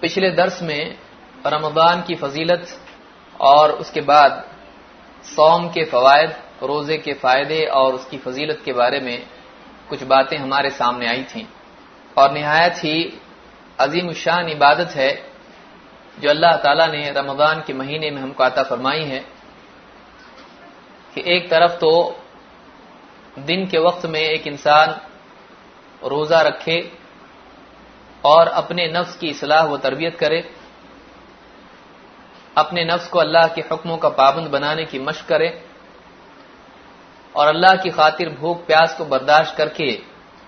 پچھلے درس میں رمضان کی فضیلت اور اس کے بعد سوم کے فوائد، روزے کے فائدے اور اس کی فضیلت کے بارے میں کچھ باتیں ہمارے سامنے آئی تھیں۔ اور نہایت ہی عظیم الشان عبادت ہے جو اللہ تعالیٰ نے رمضان کے مہینے میں ہم کو عطا فرمائی ہے کہ ایک طرف تو دن کے وقت میں ایک انسان روزہ رکھے اور اپنے نفس کی اصلاح و تربیت کرے۔ اپنے نفس کو اللہ کے حکموں کا پابند بنانے کی مشق کرے۔ اور اللہ کی خاطر بھوک پیاس کو برداشت کر کے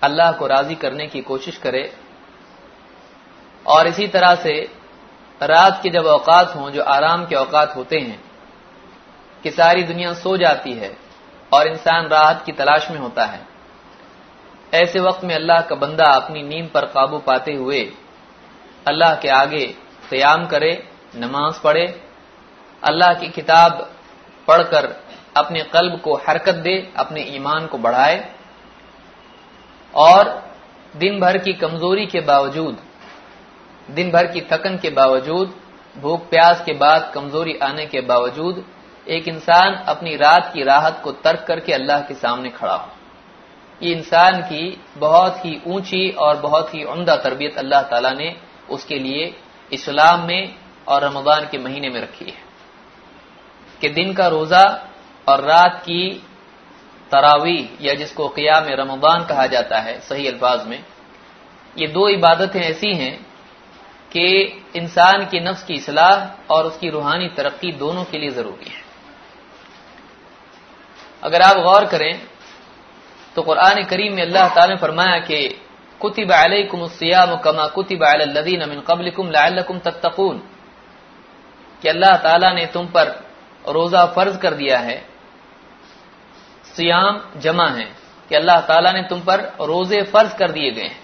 اللہ کو راضی کرنے کی کوشش کرے۔ اور اسی طرح سے رات کے جب اوقات ہوں، جو آرام کے اوقات ہوتے ہیں، کہ ساری دنیا سو جاتی ہے اور انسان راحت کی تلاش میں ہوتا ہے۔ ایسے وقت میں اللہ کا بندہ اپنی نیند پر قابو پاتے ہوئے اللہ کے آگے قیام کرے، نماز پڑھے، اللہ کی کتاب پڑھ کر اپنے قلب کو حرکت دے، اپنے ایمان کو بڑھائے اور دن بھر کی کمزوری کے باوجود، دن بھر کی تھکن کے باوجود، بھوک پیاس کے بعد کمزوری آنے کے باوجود، ایک انسان اپنی رات کی راحت کو ترک کر کے اللہ کے سامنے کھڑا ہو۔ یہ انسان کی بہت ہی اونچی اور بہت ہی عمدہ تربیت اللہ تعالیٰ نے اس کے لیے اسلام میں اور رمضان کے مہینے میں رکھی ہے۔ کہ دن کا روزہ اور رات کی تراوی یا جس کو قیام رمضان کہا جاتا ہے صحیح الفاظ میں، یہ دو عبادتیں ایسی ہیں کہ انسان کی نفس کی اصلاح اور اس کی روحانی ترقی دونوں کے لیے ضروری ہے۔ اگر آپ غور کریں تو قرآن کریم میں اللہ تعالی نے فرمایا کہ کتب علیکم السیام کما کتب علی الذین من قبلکم لعلکم تتقون۔ کہ اللہ تعالی نے تم پر روزہ فرض کر دیا ہے سیام جمع ہے، کہ اللہ تعالی نے تم پر روزے فرض کر دیے گئے ہیں۔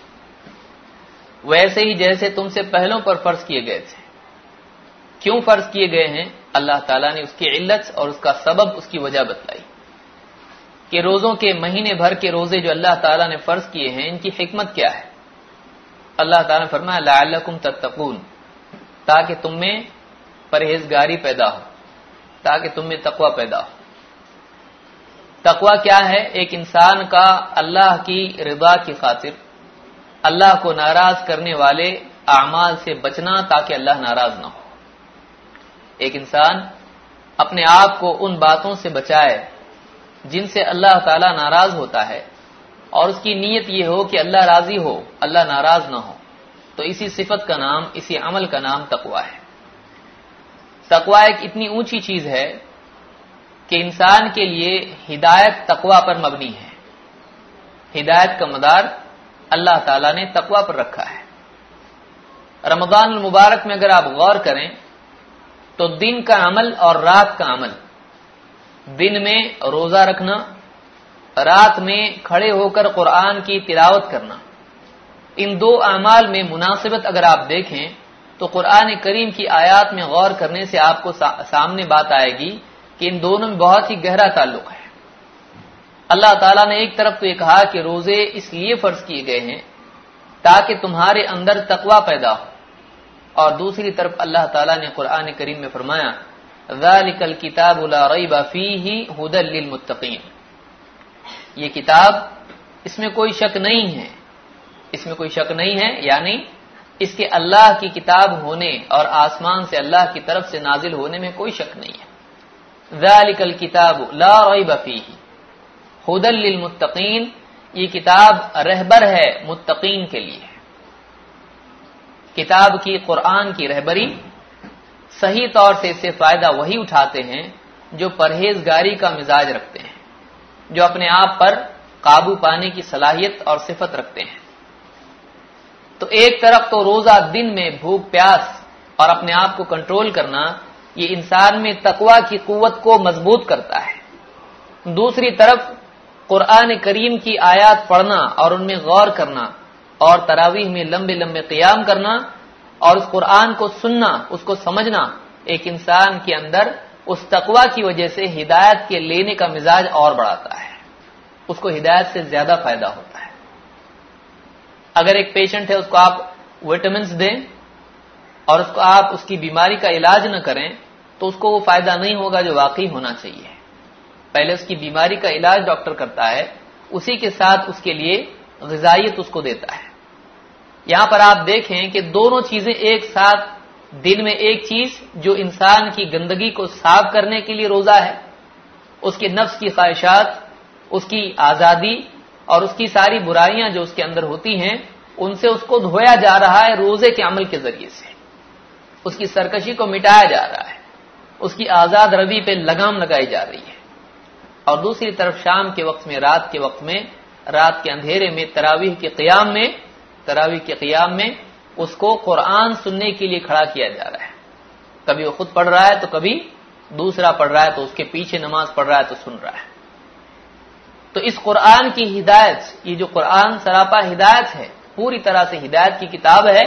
ویسے ہی جیسے تم سے پہلوں پر فرض کیے گئے تھے۔ کیوں فرض کیے گئے ہیں؟ اللہ تعالیٰ نے اس کی علت اور اس کا سبب اس کی وجہ بتلائی۔ کہ روزوں کے مہینے بھر کے روزے جو اللہ تعالیٰ نے فرض کیے ہیں، ان کی حکمت کیا ہے؟ اللہ تعالیٰ نے فرمایا، لعلکم تتقون، تاکہ تم میں پرہیزگاری پیدا ہو، تاکہ تم میں تقوی پیدا ہو۔ تقوی کیا ہے؟ ایک انسان کا اللہ کی رضا کی خاطر، اللہ کو ناراض کرنے والے اعمال سے بچنا تاکہ اللہ ناراض نہ ہو۔ ایک انسان اپنے آپ کو ان باتوں سے بچائے جن سے اللہ تعالی ناراض ہوتا ہے اور اس کی نیت یہ ہو کہ اللہ راضی ہو، اللہ ناراض نہ ہو۔ تو اسی صفت کا نام، اسی عمل کا نام تقوا ہے۔ تقوا ایک اتنی اونچی چیز ہے کہ انسان کے لیے ہدایت تقوا پر مبنی ہے۔ ہدایت کا مدار اللہ تعالی نے تقوا پر رکھا ہے۔ رمضان المبارک میں اگر آپ غور کریں، تو دن کا عمل اور رات کا عمل دن میں روزہ رکھنا، رات میں کھڑے ہو کر قرآن کی تلاوت کرنا۔ ان دو اعمال میں مناسبت اگر آپ دیکھیں، تو قرآن کریم کی آیات میں غور کرنے سے آپ کو سامنے بات آئے گی کہ ان دونوں میں بہت ہی گہرا تعلق ہے۔ اللہ تعالیٰ نے ایک طرف تو یہ کہا کہ روزے اس لیے فرض کیے گئے ہیں تاکہ تمہارے اندر تقوا پیدا ہو۔ اور دوسری طرف اللہ تعالیٰ نے قرآن کریم میں فرمایا ذالک الکتاب لا ریب فیہ ہدى للمتقین یہ کتاب اس میں کوئی شک نہیں ہے۔ اس میں کوئی شک نہیں ہے یعنی اس کے اللہ کی کتاب ہونے اور آسمان سے اللہ کی طرف سے نازل ہونے میں کوئی شک نہیں ہے۔ ذالک الکتاب لا ریب فیہ ہدى للمتقین یہ کتاب رہبر ہے متقین کے لیے۔ کتاب کی قرآن کی رہبری صحیح طور سے اس سے فائدہ وہی اٹھاتے ہیں جو پرہیزگاری کا مزاج رکھتے ہیں، جو اپنے آپ پر قابو پانے کی صلاحیت اور صفت رکھتے ہیں۔ تو ایک طرف تو روزہ دن میں بھوک، پیاس اور اپنے آپ کو کنٹرول کرنا یہ انسان میں تقوا کی قوت کو مضبوط کرتا ہے۔ دوسری طرف قرآن کریم کی آیات پڑھنا اور ان میں غور کرنا اور تراویح میں لمبے لمبے قیام کرنا اور اس قرآن کو سننا، اس کو سمجھنا ایک انسان کے اندر اس تقوا کی وجہ سے ہدایت کے لینے کا مزاج اور بڑھاتا ہے۔ اس کو ہدایت سے زیادہ فائدہ ہوتا ہے۔ اگر ایک پیشنٹ ہے، اس کو آپ وٹامنس دیں اور اس کو آپ اس کی بیماری کا علاج نہ کریں، تو اس کو وہ فائدہ نہیں ہوگا جو واقعی ہونا چاہیے۔ پہلے اس کی بیماری کا علاج ڈاکٹر کرتا ہے، اسی کے ساتھ اس کے لیے غذائیت اس کو دیتا ہے۔ یہاں پر آپ دیکھیں کہ دونوں چیزیں ایک ساتھ دن میں ایک چیز جو انسان کی گندگی کو صاف کرنے کے لیے روزہ ہے، اس کے نفس کی خواہشات، اس کی آزادی اور اس کی ساری برائیاں جو اس کے اندر ہوتی ہیں، ان سے اس کو دھویا جا رہا ہے روزے کے عمل کے ذریعے سے۔ اس کی سرکشی کو مٹایا جا رہا ہے۔ اس کی آزاد روی پہ لگام لگائی جا رہی ہے۔ اور دوسری طرف شام کے وقت میں، رات کے وقت میں، رات کے اندھیرے میں، تراویح کے قیام میں تراویح کے قیام میں اس کو قرآن سننے کے لیے کھڑا کیا جا رہا ہے۔ کبھی وہ خود پڑھ رہا ہے تو کبھی دوسرا پڑھ رہا ہے تو اس کے پیچھے نماز پڑھ رہا ہے تو سن رہا ہے۔ تو اس قرآن کی ہدایت، یہ جو قرآن سراپا ہدایت ہے، پوری طرح سے ہدایت کی کتاب ہے،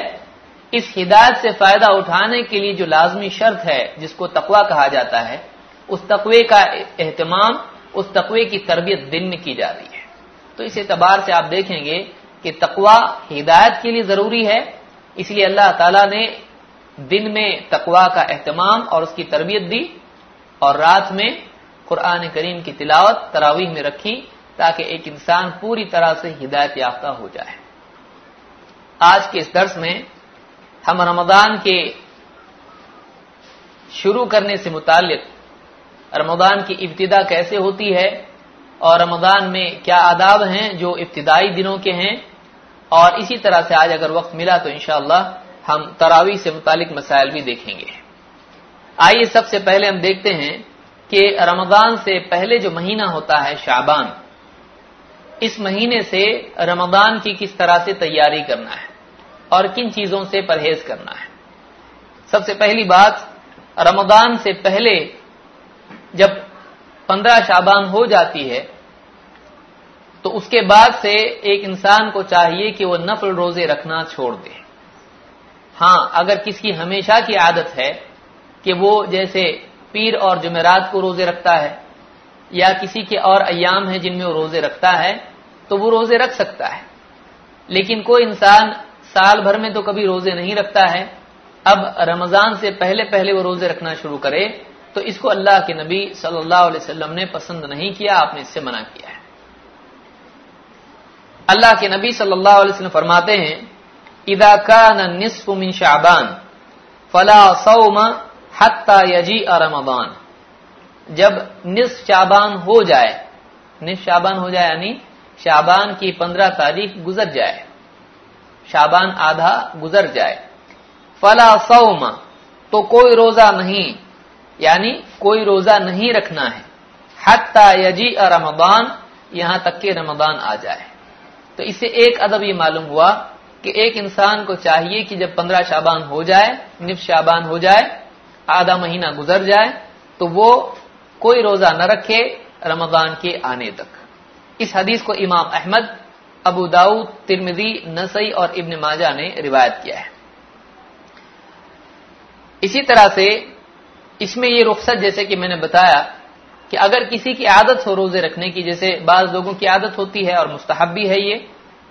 اس ہدایت سے فائدہ اٹھانے کے لیے جو لازمی شرط ہے، جس کو تقوا کہا جاتا ہے، اس تقوی کا اہتمام، اس تقوی کی تربیت دن میں کی جا رہی ہے۔ تو اس اعتبار سے آپ دیکھیں گے کہ تقوا ہدایت کے لیے ضروری ہے۔ اس لیے اللہ تعالی نے دن میں تقوا کا اہتمام اور اس کی تربیت دی اور رات میں قرآن کریم کی تلاوت تراویح میں رکھی تاکہ ایک انسان پوری طرح سے ہدایت یافتہ ہو جائے۔ آج کے اس درس میں ہم رمضان کے شروع کرنے سے متعلق رمضان کی ابتدا کیسے ہوتی ہے اور رمضان میں کیا آداب ہیں جو ابتدائی دنوں کے ہیں اور اسی طرح سے آج اگر وقت ملا تو انشاءاللہ ہم تراوی سے متعلق مسائل بھی دیکھیں گے۔ آئیے سب سے پہلے ہم دیکھتے ہیں کہ رمضان سے پہلے جو مہینہ ہوتا ہے شعبان، اس مہینے سے رمضان کی کس طرح سے تیاری کرنا ہے اور کن چیزوں سے پرہیز کرنا ہے۔ سب سے پہلی بات، رمضان سے پہلے جب پندرہ شابان ہو جاتی ہے تو اس کے بعد سے ایک انسان کو چاہیے کہ وہ نفل روزے رکھنا چھوڑ دے۔ ہاں اگر کسی کی ہمیشہ کی عادت ہے کہ وہ جیسے پیر اور جمعرات کو روزے رکھتا ہے، یا کسی کے اور ایام ہیں جن میں وہ روزے رکھتا ہے، تو وہ روزے رکھ سکتا ہے۔ لیکن کوئی انسان سال بھر میں تو کبھی روزے نہیں رکھتا ہے، اب رمضان سے پہلے پہلے وہ روزے رکھنا شروع کرے، تو اس کو اللہ کے نبی صلی اللہ علیہ وسلم نے پسند نہیں کیا، آپ نے اس سے منع کیا ہے۔ اللہ کے نبی صلی اللہ علیہ وسلم فرماتے ہیں، اذا كان نصف من شعبان، فلا صوم حتى يجيء رمضان. جب نصف شعبان ہو جائے، نصف شعبان ہو جائے یعنی شعبان کی پندرہ تاریخ گزر جائے شابان آدھا گزر جائے۔ فلا سوما تو کوئی روزہ نہیں یعنی کوئی روزہ نہیں رکھنا ہے۔ حتی یجی رمضان، یہاں تک کہ رمضان آ جائے۔ تو اس سے ایک ادب یہ معلوم ہوا کہ ایک انسان کو چاہیے کہ جب پندرہ شابان ہو جائے نف شابان ہو جائے، آدھا مہینہ گزر جائے، تو وہ کوئی روزہ نہ رکھے رمضان کے آنے تک۔ اس حدیث کو امام احمد، ابو داؤد ترمزی نسئی اور ابن ماجہ نے روایت کیا ہے۔ اسی طرح سے اس میں یہ رخصت جیسے کہ میں نے بتایا کہ اگر کسی کی عادت ہو روزے رکھنے کی، جیسے بعض لوگوں کی عادت ہوتی ہے اور مستحب بھی ہے یہ،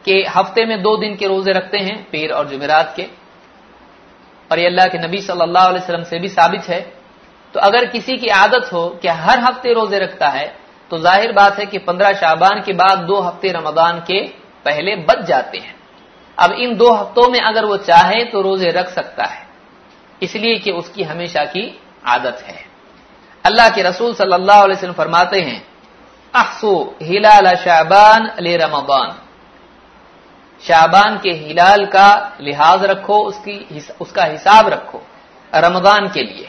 کہ ہفتے میں دو دن کے روزے رکھتے ہیں پیر اور جمعرات کے۔ اور یہ اللہ کے نبی صلی اللہ علیہ وسلم سے بھی ثابت ہے۔ تو اگر کسی کی عادت ہو کہ ہر ہفتے روزے رکھتا ہے، تو ظاہر بات ہے کہ پندرہ شعبان کے بعد دو ہفتے رمضان کے پہلے بچ جاتے ہیں۔ اب ان دو ہفتوں میں اگر وہ چاہے تو روزے رکھ سکتا ہے۔ اس لیے کہ اس کی ہمیشہ کی عادت ہے۔ اللہ کے رسول صلی اللہ علیہ وسلم فرماتے ہیں احسو ہلال شعبان علی رمضان۔ شعبان کے ہلال کا لحاظ رکھو، اس کی اس کا حساب رکھو رمضان کے لیے۔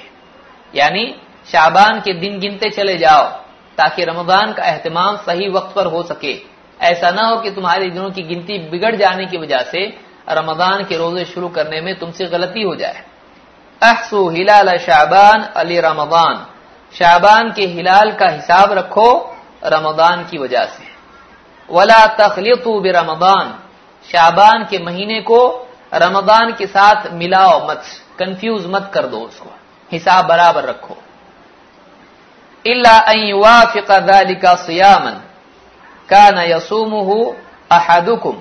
یعنی شعبان کے دن گنتے چلے جاؤ تاکہ رمضان کا اہتمام صحیح وقت پر ہو سکے۔ ایسا نہ ہو کہ تمہارے دنوں کی گنتی بگڑ جانے کی وجہ سے رمضان کے روزے شروع کرنے میں تم سے غلطی ہو جائے۔ احسو ہلال شعبان علی رمضان۔ شعبان کے ہلال کا حساب رکھو رمضان کی وجہ سے۔ ولا تخلیق رمضان شعبان کے مہینے کو رمضان کے ساتھ ملاؤ مت کنفیوز مت کر دو اس کو۔ حساب برابر رکھو۔ اللہ کا سیامن کا نہ یسوم ہو احدکم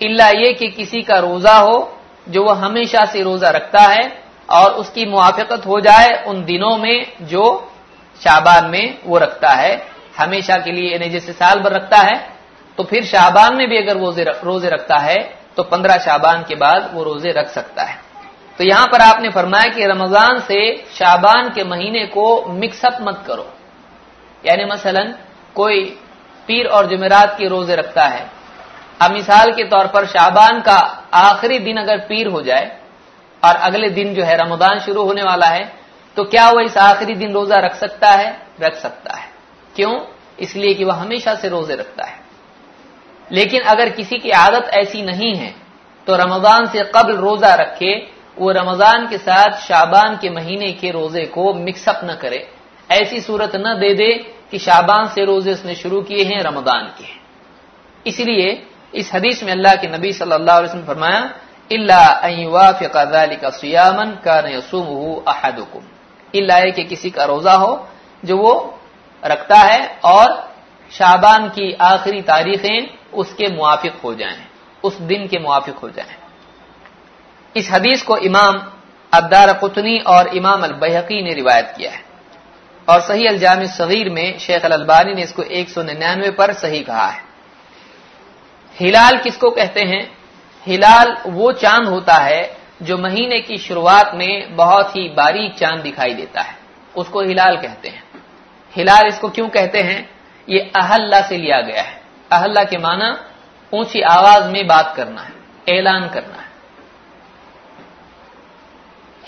اللہ یہ کہ کسی کا روزہ ہو جو وہ ہمیشہ سے روزہ رکھتا ہے اور اس کی موافقت ہو جائے ان دنوں میں جو شابان میں وہ رکھتا ہے، ہمیشہ کے لیے یعنی جیسے سال بھر رکھتا ہے، تو پھر شابان میں بھی اگر وہ روزے رکھتا ہے، تو پندرہ شابان کے بعد وہ روزے رکھ سکتا ہے۔ تو یہاں پر آپ نے فرمایا کہ رمضان سے شابان کے مہینے کو مکس اپ مت کرو۔ یعنی مثلا کوئی پیر اور جمعرات کے روزے رکھتا ہے۔ اب مثال کے طور پر شابان کا آخری دن اگر پیر ہو جائے اور اگلے دن جو ہے رمضان شروع ہونے والا ہے، تو کیا وہ اس آخری دن روزہ رکھ سکتا ہے؟ رکھ سکتا ہے۔ کیوں؟ اس لیے کہ وہ ہمیشہ سے روزے رکھتا ہے۔ لیکن اگر کسی کی عادت ایسی نہیں ہے، تو رمضان سے قبل روزہ رکھے، وہ رمضان کے ساتھ شابان کے مہینے کے روزے کو مکس اپ نہ کرے۔ ایسی صورت نہ دے دے کہ شابان سے روزے اس نے شروع کیے ہیں، رمضان کے اس لیے اس حدیث میں اللہ کے نبی صلی اللہ علیہ وسلم فرمایا اللہ کا سیامن کا نسوم احدکم اللہ کہ کسی کا روزہ ہو جو وہ رکھتا ہے اور شابان کی آخری تاریخیں اس کے موافق ہو جائیں، اس دن کے موافق ہو جائیں۔ اس حدیث کو امام ابدار قطنی اور امام البحقی نے روایت کیا ہے۔ اور صحیح الجام صغیر میں شیخ الالبانی نے اس کو ایک سو ننانوے پر صحیح کہا ہے۔ ہلال کس کو کہتے ہیں؟ ہلال وہ چاند ہوتا ہے جو مہینے کی شروعات میں بہت ہی باریک چاند دکھائی دیتا ہے۔ اس کو ہلال کہتے ہیں۔ ہلال اس کو کیوں کہتے ہیں؟ یہ اہل سے لیا گیا ہے۔ اہل کے معنی اونچی آواز میں بات کرنا ہے، اعلان کرنا ہے۔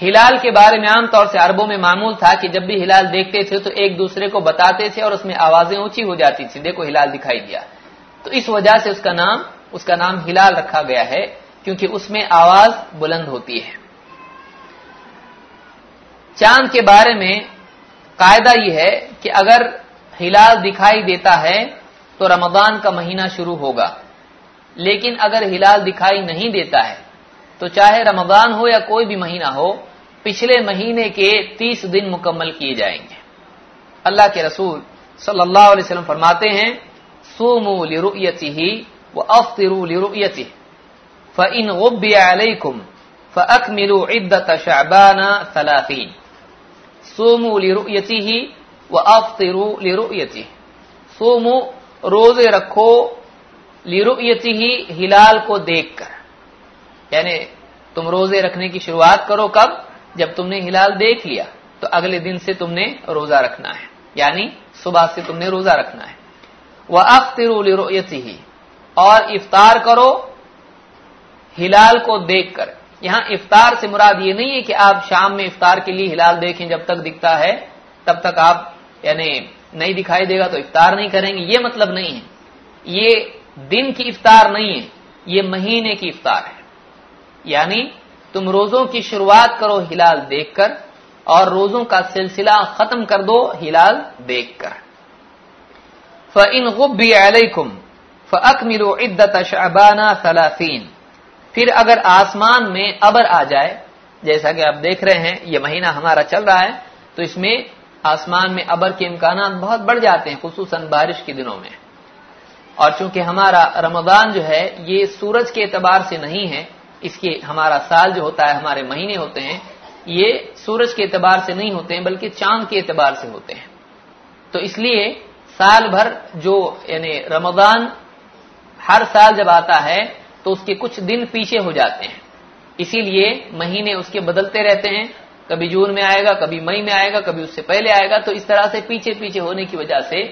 ہلال کے بارے میں عام طور سے عربوں میں معمول تھا کہ جب بھی ہلال دیکھتے تھے تو ایک دوسرے کو بتاتے تھے اور اس میں آوازیں اونچی ہو جاتی تھی دیکھو، ہلال دکھائی دیا۔ تو اس وجہ سے اس کا نام اس کا نام ہلال رکھا گیا ہے کیونکہ اس میں آواز بلند ہوتی ہے۔ چاند کے بارے میں قاعدہ یہ ہے کہ اگر ہلال دکھائی دیتا ہے تو رمضان کا مہینہ شروع ہوگا۔ لیکن اگر ہلال دکھائی نہیں دیتا ہے تو چاہے رمضان ہو یا کوئی بھی مہینہ ہو، پچھلے مہینے کے تیس دن مکمل کیے جائیں گے۔ اللہ کے رسول صلی اللہ علیہ وسلم فرماتے ہیں سومو لرؤیته وافطروا لرؤیته فان غبي عليكم فاكملوا عده شعبان 30 سومو لرؤیته وافطروا لرؤیته سومو روزے رکھو لرؤیته ہلال کو دیکھ کر. یعنی تم روزے رکھنے کی شروعات کرو کب؟ جب تم نے ہلال دیکھ لیا، تو اگلے دن سے تم نے روزہ رکھنا ہے۔ یعنی صبح سے تم نے روزہ رکھنا ہے۔ وہ اختر ہی اور افطار کرو، ہلال کو دیکھ کر۔ یہاں افطار سے مراد یہ نہیں ہے کہ آپ شام میں افطار کے لیے ہلال دیکھیں جب تک دکھتا ہے، تب تک آپ یعنی نہیں دکھائی دے گا تو افطار نہیں کریں گے۔ یہ مطلب نہیں ہے۔ یہ دن کی افطار نہیں ہے، یہ مہینے کی افطار ہے۔ یعنی تم روزوں کی شروعات کرو ہلال دیکھ کر، اور روزوں کا سلسلہ ختم کر دو ہلال دیکھ کر۔ فَإِنْ غُبِّ عَلَيْكُمْ فَأَكْمِلُوا عِدَّةَ شَعْبَانَ پھر اگر آسمان میں ابر آ جائے، جیسا کہ آپ دیکھ رہے ہیں، یہ مہینہ ہمارا چل رہا ہے، تو اس میں آسمان میں ابر کے امکانات بہت بڑھ جاتے ہیں، خصوصاً بارش کے دنوں میں۔ اور چونکہ ہمارا رمضان جو ہے، یہ سورج کے اعتبار سے نہیں ہے، اس کے ہمارا سال جو ہوتا ہے، ہمارے مہینے ہوتے ہیں، یہ سورج کے اعتبار سے نہیں ہوتے ہیں، بلکہ چاند کے اعتبار سے ہوتے ہیں۔ تو اس لیے سال بھر جو یعنی رمضان ہر سال جب آتا ہے تو اس کے کچھ دن پیچھے ہو جاتے ہیں۔ اسی لیے مہینے اس کے بدلتے رہتے ہیں۔ کبھی جون میں آئے گا، کبھی مئی میں آئے گا، کبھی اس سے پہلے آئے گا۔ تو اس طرح سے پیچھے پیچھے ہونے کی وجہ سے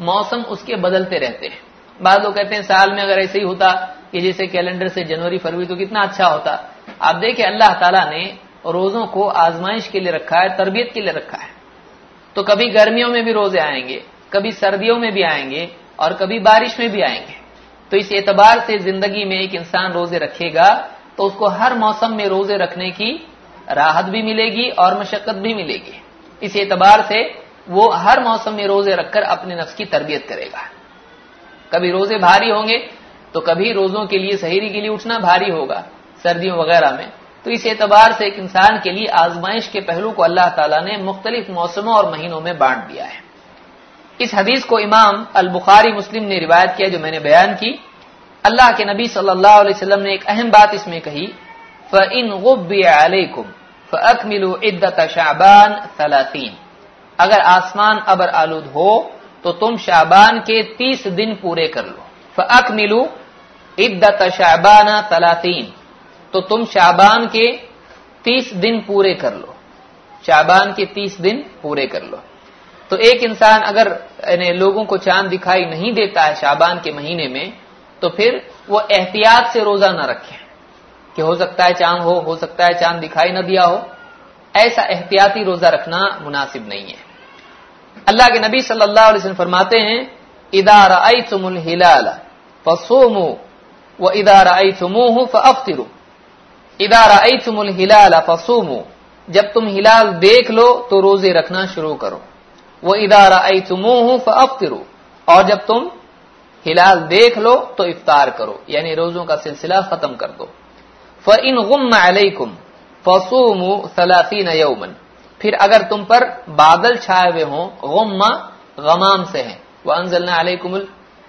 موسم اس کے بدلتے رہتے ہیں۔ بعض لوگ کہتے ہیں سال میں اگر ایسے ہی ہوتا کہ جیسے کیلنڈر سے جنوری، فروری تو کتنا اچھا ہوتا۔ آپ دیکھیں اللہ تعالیٰ نے روزوں کو آزمائش کے لیے رکھا ہے، تربیت کے لیے رکھا ہے۔ تو کبھی گرمیوں میں بھی روزے آئیں گے، کبھی سردیوں میں بھی آئیں گے اور کبھی بارش میں بھی آئیں گے۔ تو اس اعتبار سے زندگی میں ایک انسان روزے رکھے گا تو اس کو ہر موسم میں روزے رکھنے کی راحت بھی ملے گی اور مشقت بھی ملے گی۔ اس اعتبار سے وہ ہر موسم میں روزے رکھ کر اپنے نفس کی تربیت کرے گا۔ کبھی روزے بھاری ہوں گے تو کبھی روزوں کے لیے سہری کے لیے اٹھنا بھاری ہوگا سردیوں وغیرہ میں۔ تو اس اعتبار سے ایک انسان کے لیے آزمائش کے پہلو کو اللہ تعالیٰ نے مختلف موسموں اور مہینوں میں بانٹ دیا ہے۔ اس حدیث کو امام البخاری مسلم نے روایت کیا جو میں نے بیان کی۔ اللہ کے نبی صلی اللہ علیہ وسلم نے ایک اہم بات اس میں کہی، فَإِنْ غُبِّيَ عَلَيْكُمْ فَأَكْمِلُوا عِدَّةَ شَعْبَانَ ثَلَاثِينَ۔ اگر آسمان ابر آلود ہو، تو تم شعبان کے تیس دن پورے کر لو۔ فَأَكْمِلُوا عِدَّةَ شَعْبَانَ ثَلَاثِينَ۔ تو تم شعبان کے تیس دن پورے کر لو۔ شعبان کے تیس دن پورے کر لو۔ تو ایک انسان اگر یعنی لوگوں کو چاند دکھائی نہیں دیتا ہے شعبان کے مہینے میں، تو پھر وہ احتیاط سے روزہ نہ رکھے کہ ہو سکتا ہے چاند ہو ہو سکتا ہے چاند دکھائی نہ دیا ہو۔ ایسا احتیاطی روزہ رکھنا مناسب نہیں ہے۔ اللہ کے نبی صلی اللہ علیہ وسلم فرماتے ہیں ادار تم الحلال فسومو و ادار تمہ ففترو ادارہ تم الحلال فسومو جب تم ہلال دیکھ لو تو روزے رکھنا شروع کرو۔ وہ ادارہ تمہ اور جب تم ہلال دیکھ لو تو افطار کرو یعنی روزوں کا سلسلہ ختم کر دو۔ فَإِنْ غُمَّ عَلَيْكُمْ فَصُومُوا ثَلَاثِينَ يَوْمًا۔ پھر اگر تم پر بادل چھائے ہوئے ہوں غم غمام سے ہیں۔ وَأَنزَلْنَا عَلَيْكُمُ ال...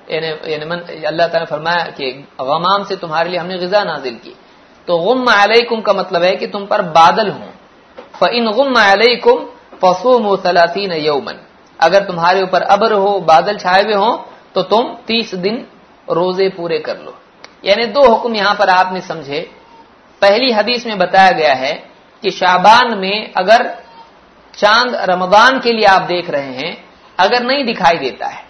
یعنی, یعنی من... اللہ تعالیٰ نے فرمایا کہ غمام سے تمہارے لیے ہم نے غذا نازل کی۔ تو غم علیکم کا مطلب ہے کہ تم پر بادل ہوں۔ فَإِنْ غُمَّ عَلَيْكُمْ فَصُومُوا ثَلَاثِينَ يَوْمًا اگر تمہارے اوپر ابر ہو، بادل چھائے ہوئے ہوں، تو تم تیس دن روزے پورے کر لو۔ یعنی دو حکم یہاں پر آپ نے سمجھے۔ پہلی حدیث میں بتایا گیا ہے کہ شابان میں اگر چاند رمضان کے لیے آپ دیکھ رہے ہیں، اگر نہیں دکھائی دیتا ہے،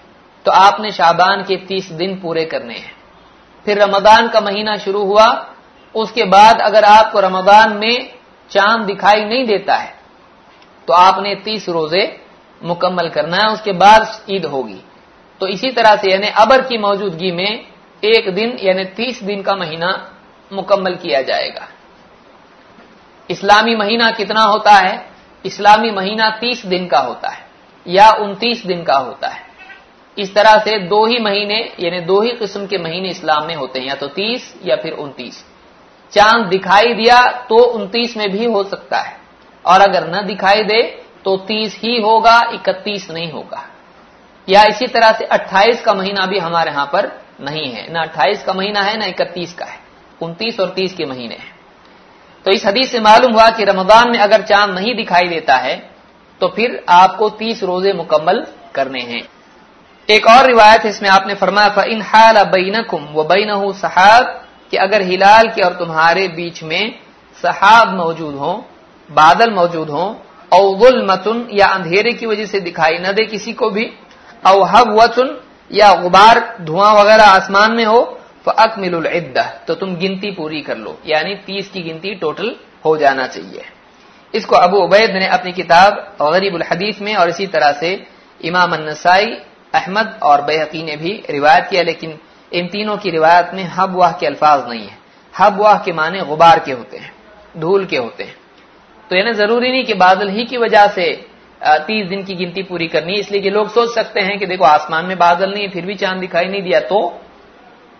تو آپ نے شابان کے تیس دن پورے کرنے ہیں۔ پھر رمضان کا مہینہ شروع ہوا، اس کے بعد اگر آپ کو رمضان میں چاند دکھائی نہیں دیتا ہے تو آپ نے تیس روزے مکمل کرنا ہے، اس کے بعد عید ہوگی۔ تو اسی طرح سے یعنی ابر کی موجودگی میں ایک دن یعنی تیس دن کا مہینہ مکمل کیا جائے گا۔ اسلامی مہینہ کتنا ہوتا ہے؟ اسلامی مہینہ تیس دن کا ہوتا ہے یا انتیس دن کا ہوتا ہے۔ اس طرح سے دو ہی مہینے یعنی دو ہی قسم کے مہینے اسلام میں ہوتے ہیں، یا تو تیس یا پھر انتیس۔ چاند دکھائی دیا تو انتیس میں بھی ہو سکتا ہے۔ اور اگر نہ دکھائی دے تو تیس ہی ہوگا، اکتیس نہیں ہوگا۔ یا اسی طرح سے اٹھائیس کا مہینہ بھی ہمارے ہاں پر نہیں ہے۔ نہ اٹھائیس کا مہینہ ہے، نہ اکتیس کا ہے۔ انتیس اور تیس کے مہینے ہیں۔ تو اس حدیث سے معلوم ہوا کہ رمضان میں اگر چاند نہیں دکھائی دیتا ہے، تو پھر آپ کو تیس روزے مکمل کرنے ہیں۔ ایک اور روایت اس میں آپ نے فرمایا ان حال بینکم و بین صحاب، کہ اگر ہلال کے اور تمہارے بیچ میں صحاب موجود ہوں بادل موجود ہوں، او ظلمتن، یا اندھیرے کی وجہ سے دکھائی نہ دے کسی کو بھی، او حب یا غبار دھواں وغیرہ آسمان میں ہو فَأَكْمِلُ الْعِدَّةِ تو تم گنتی پوری کر لو یعنی تیس کی گنتی ٹوٹل ہو جانا چاہیے۔ اس کو ابو عبید نے اپنی کتاب غریب الحدیث میں اور اسی طرح سے امام النسائی، احمد اور بحقی نے بھی روایت کیا، لیکن ان تینوں کی روایت میں حب واہ کے الفاظ نہیں ہے حب واہ کے معنی غبار کے ہوتے ہیں، دھول کے ہوتے ہیں۔ تو یعنی ضروری نہیں کہ بادل ہی کی وجہ سے تیس دن کی گنتی پوری کرنی ہے، اس لیے کہ لوگ سوچ سکتے ہیں کہ دیکھو آسمان میں بادل نہیں، پھر بھی چاند دکھائی نہیں دیا تو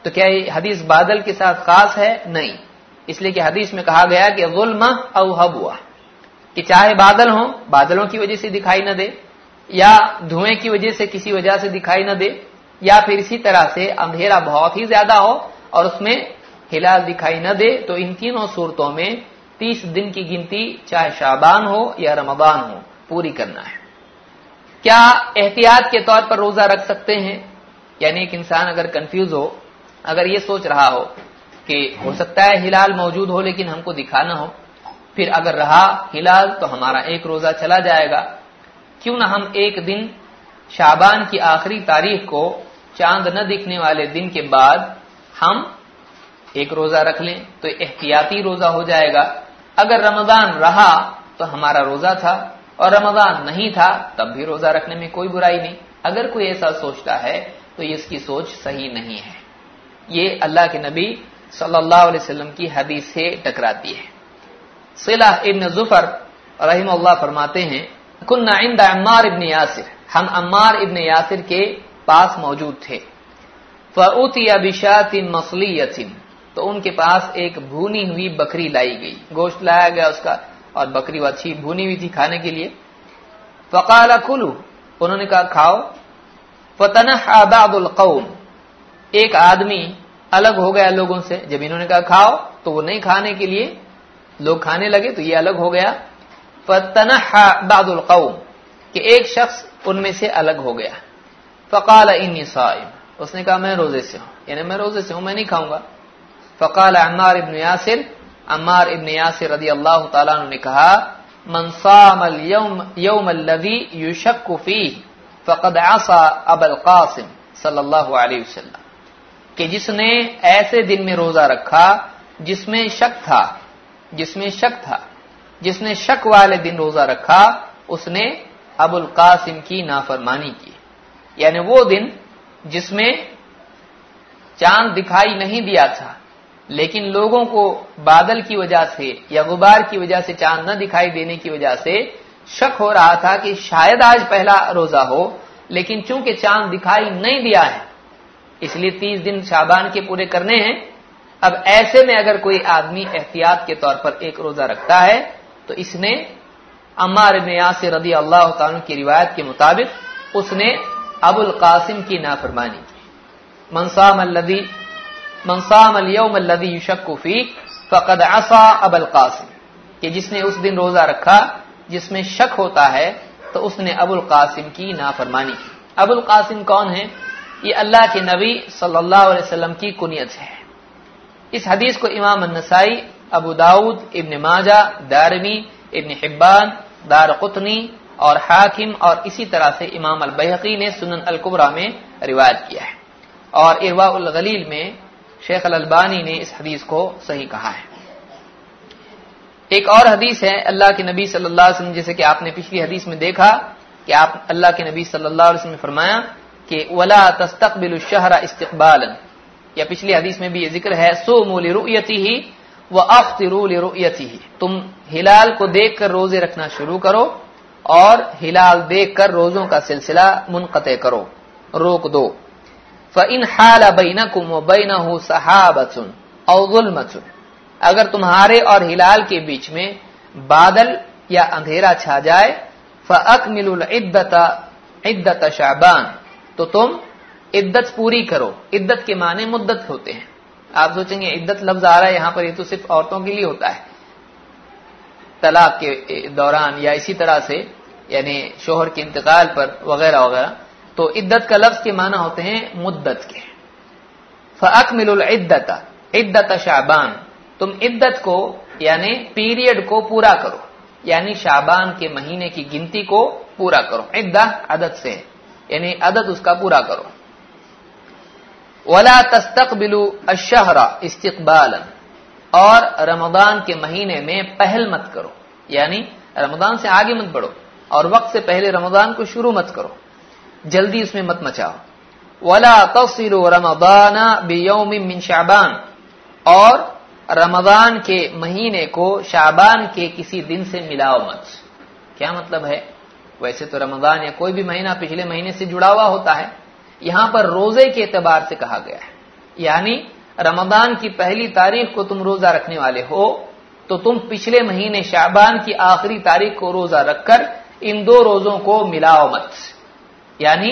تو کیا یہ حدیث بادل کے ساتھ خاص ہے؟ نہیں۔ اس لیے کہ حدیث میں کہا گیا کہ ظلم او ہوا کہ چاہے بادل ہوں، بادلوں کی وجہ سے دکھائی نہ دے، یا دھوئیں کی وجہ سے کسی وجہ سے دکھائی نہ دے، یا پھر اسی طرح سے اندھیرا بہت ہی زیادہ ہو اور اس میں ہلال دکھائی نہ دے، تو ان تینوں صورتوں میں تیس دن کی گنتی چاہے شابان ہو یا رمضان ہو، پوری کرنا ہے۔ کیا احتیاط کے طور پر روزہ رکھ سکتے ہیں؟ یعنی ایک انسان اگر کنفیوز ہو، اگر یہ سوچ رہا ہو کہ ہو سکتا ہے ہلال موجود ہو لیکن ہم کو دکھانا ہو، پھر اگر رہا ہلال تو ہمارا ایک روزہ چلا جائے گا۔ کیوں نہ ہم ایک دن شابان کی آخری تاریخ کو چاند نہ دکھنے والے دن کے بعد ہم ایک روزہ رکھ لیں تو احتیاطی روزہ ہو جائے گا۔ اگر رمضان رہا تو ہمارا روزہ تھا اور رمضان نہیں تھا تب بھی روزہ رکھنے میں کوئی برائی نہیں۔ اگر کوئی ایسا سوچتا ہے تو اس کی سوچ صحیح نہیں ہے۔ یہ اللہ کے نبی صلی اللہ علیہ وسلم کی حدیث سے ٹکراتی ہے۔ صلح ابن ظفر رحم اللہ فرماتے ہیں، کن عند عمار ابن یاسر ہم عمار ابن یاسر کے پاس موجود تھے۔ فعوتی ابشات مسلی تو ان کے پاس ایک بھونی ہوئی بکری لائی گئی۔ گوشت لایا گیا اس کا اور بکری وہ اچھی بھونی ہوئی تھی کھانے کے لیے۔ فقال کلو انہوں نے کہا، کھاؤ۔ فتنح بعض القوم۔ ایک آدمی الگ ہو گیا لوگوں سے۔ جب انہوں نے کہا، کھاؤ، تو وہ نہیں کھانے کے لیے۔ لوگ کھانے لگے تو یہ الگ ہو گیا۔ فتنحا بعض القوم۔ کہ ایک شخص ان میں سے الگ ہو گیا۔ فقال، انی صائم۔ اس نے کہا، میں روزے سے ہوں۔ یعنی میں روزے سے ہوں، میں نہیں کھاؤں گا۔ فقال عمار ابن یاسر، عمار ابن یاسر رضی اللہ تعالیٰ عنہ نے کہا، من صام اليوم يوم الذي يشك فيه فقد عصى ابا القاسم صلی اللہ علیہ وسلم. کہ جس نے ایسے دن میں روزہ رکھا جس میں شک تھا، جس میں شک تھا، جس نے شک والے دن روزہ رکھا، اس نے ابو القاسم کی نافرمانی کی۔ یعنی وہ دن جس میں چاند دکھائی نہیں دیا تھا لیکن لوگوں کو بادل کی وجہ سے یا غبار کی وجہ سے چاند نہ دکھائی دینے کی وجہ سے شک ہو رہا تھا کہ شاید آج پہلا روزہ ہو، لیکن چونکہ چاند دکھائی نہیں دیا ہے، اس لیے تیس دن شابان کے پورے کرنے ہیں۔ اب ایسے میں اگر کوئی آدمی احتیاط کے طور پر ایک روزہ رکھتا ہے، تو اس نے عمار ابن یاسر رضی اللہ تعالیٰ کی روایت کے مطابق اس نے ابو القاسم کی نافرمانی کی۔ منصام الدی منصام اليوم الذي يشك فيه فقد عصى ابو القاسم۔ کہ جس نے اس دن روزہ رکھا، جس میں شک ہوتا ہے، تو اس نے ابو القاسم کی نافرمانی کی۔ ابو القاسم کون ہے یہ اللہ کے نبی صلی اللہ علیہ وسلم کی کنیت ہے۔ اس حدیث کو امام النسائی، ابو داود ابن ماجہ، دارمی، ابن حبان دار قطنی اور حاکم اور اسی طرح سے امام البحقی نے سنن القبرہ میں روایت کیا ہے۔ اور اروا الغلیل میں شیخ الالبانی نے اس حدیث کو صحیح کہا ہے۔ ایک اور حدیث ہے، اللہ کے نبی صلی اللہ علیہ وسلم، جیسے کہ آپ نے پچھلی حدیث میں دیکھا کہ آپ، اللہ کے نبی صلی اللہ علیہ وسلم نے فرمایا کہ ولا تستقبل الشہر استقبال یا پچھلی حدیث میں بھی یہ ذکر ہے سو مول رویتی ہی وہ اخترول رویتی ہی تم ہلال کو دیکھ کر روزے رکھنا شروع کرو اور ہلال دیکھ کر روزوں کا سلسلہ منقطع کرو۔ روک دو۔ فَإِنْ حَالَ بَيْنَكُمْ وَبَيْنَهُ صَحَابَةٌ اَوْ ظُلْمَةٌ اگر تمہارے اور ہلال کے بیچ میں بادل یا اندھیرا چھا جائے فَأَكْمِلُ الْعِدَّةَ عِدَّةَ شَعْبَانِ تو تم عدت پوری کرو۔ عدت کے معنی مدت ہوتے ہیں۔ آپ سوچیں گے عدت لفظ آ رہا ہے، یہاں پر یہ تو صرف عورتوں کے لیے ہوتا ہے۔ طلاق کے دوران یا اسی طرح سے یعنی شوہر کے انتقال پر وغیرہ وغیرہ۔ تو عدت کا لفظ کے معنی ہوتے ہیں مدت کے۔ فَأَكْمِلُ الْعِدَّةَ عدت شعبان۔ تم عدت کو یعنی پیریڈ کو پورا کرو۔ یعنی شعبان کے مہینے کی گنتی کو پورا کرو۔ عدہ عدد سے یعنی عدد اس کا پورا کرو۔ ولا تستقبلوا الشهر استقبالا اور رمضان کے مہینے میں پہل مت کرو۔ یعنی رمضان سے آگے مت بڑھو۔ اور وقت سے پہلے رمضان کو شروع مت کرو۔ جلدی اس میں مت مچاؤ۔ ولا تصلوا رمضان بيوم من شعبان۔ اور رمضان کے مہینے کو شعبان کے کسی دن سے ملاؤ مت۔ کیا مطلب ہے؟ ویسے تو رمضان یا کوئی بھی مہینہ پچھلے مہینے سے جڑا ہوا ہوتا ہے۔ یہاں پر روزے کے اعتبار سے کہا گیا ہے۔ یعنی رمضان کی پہلی تاریخ کو تم روزہ رکھنے والے ہو، تو تم پچھلے مہینے شعبان کی آخری تاریخ کو روزہ رکھ کر ان دو روزوں کو ملاؤ مت۔ یعنی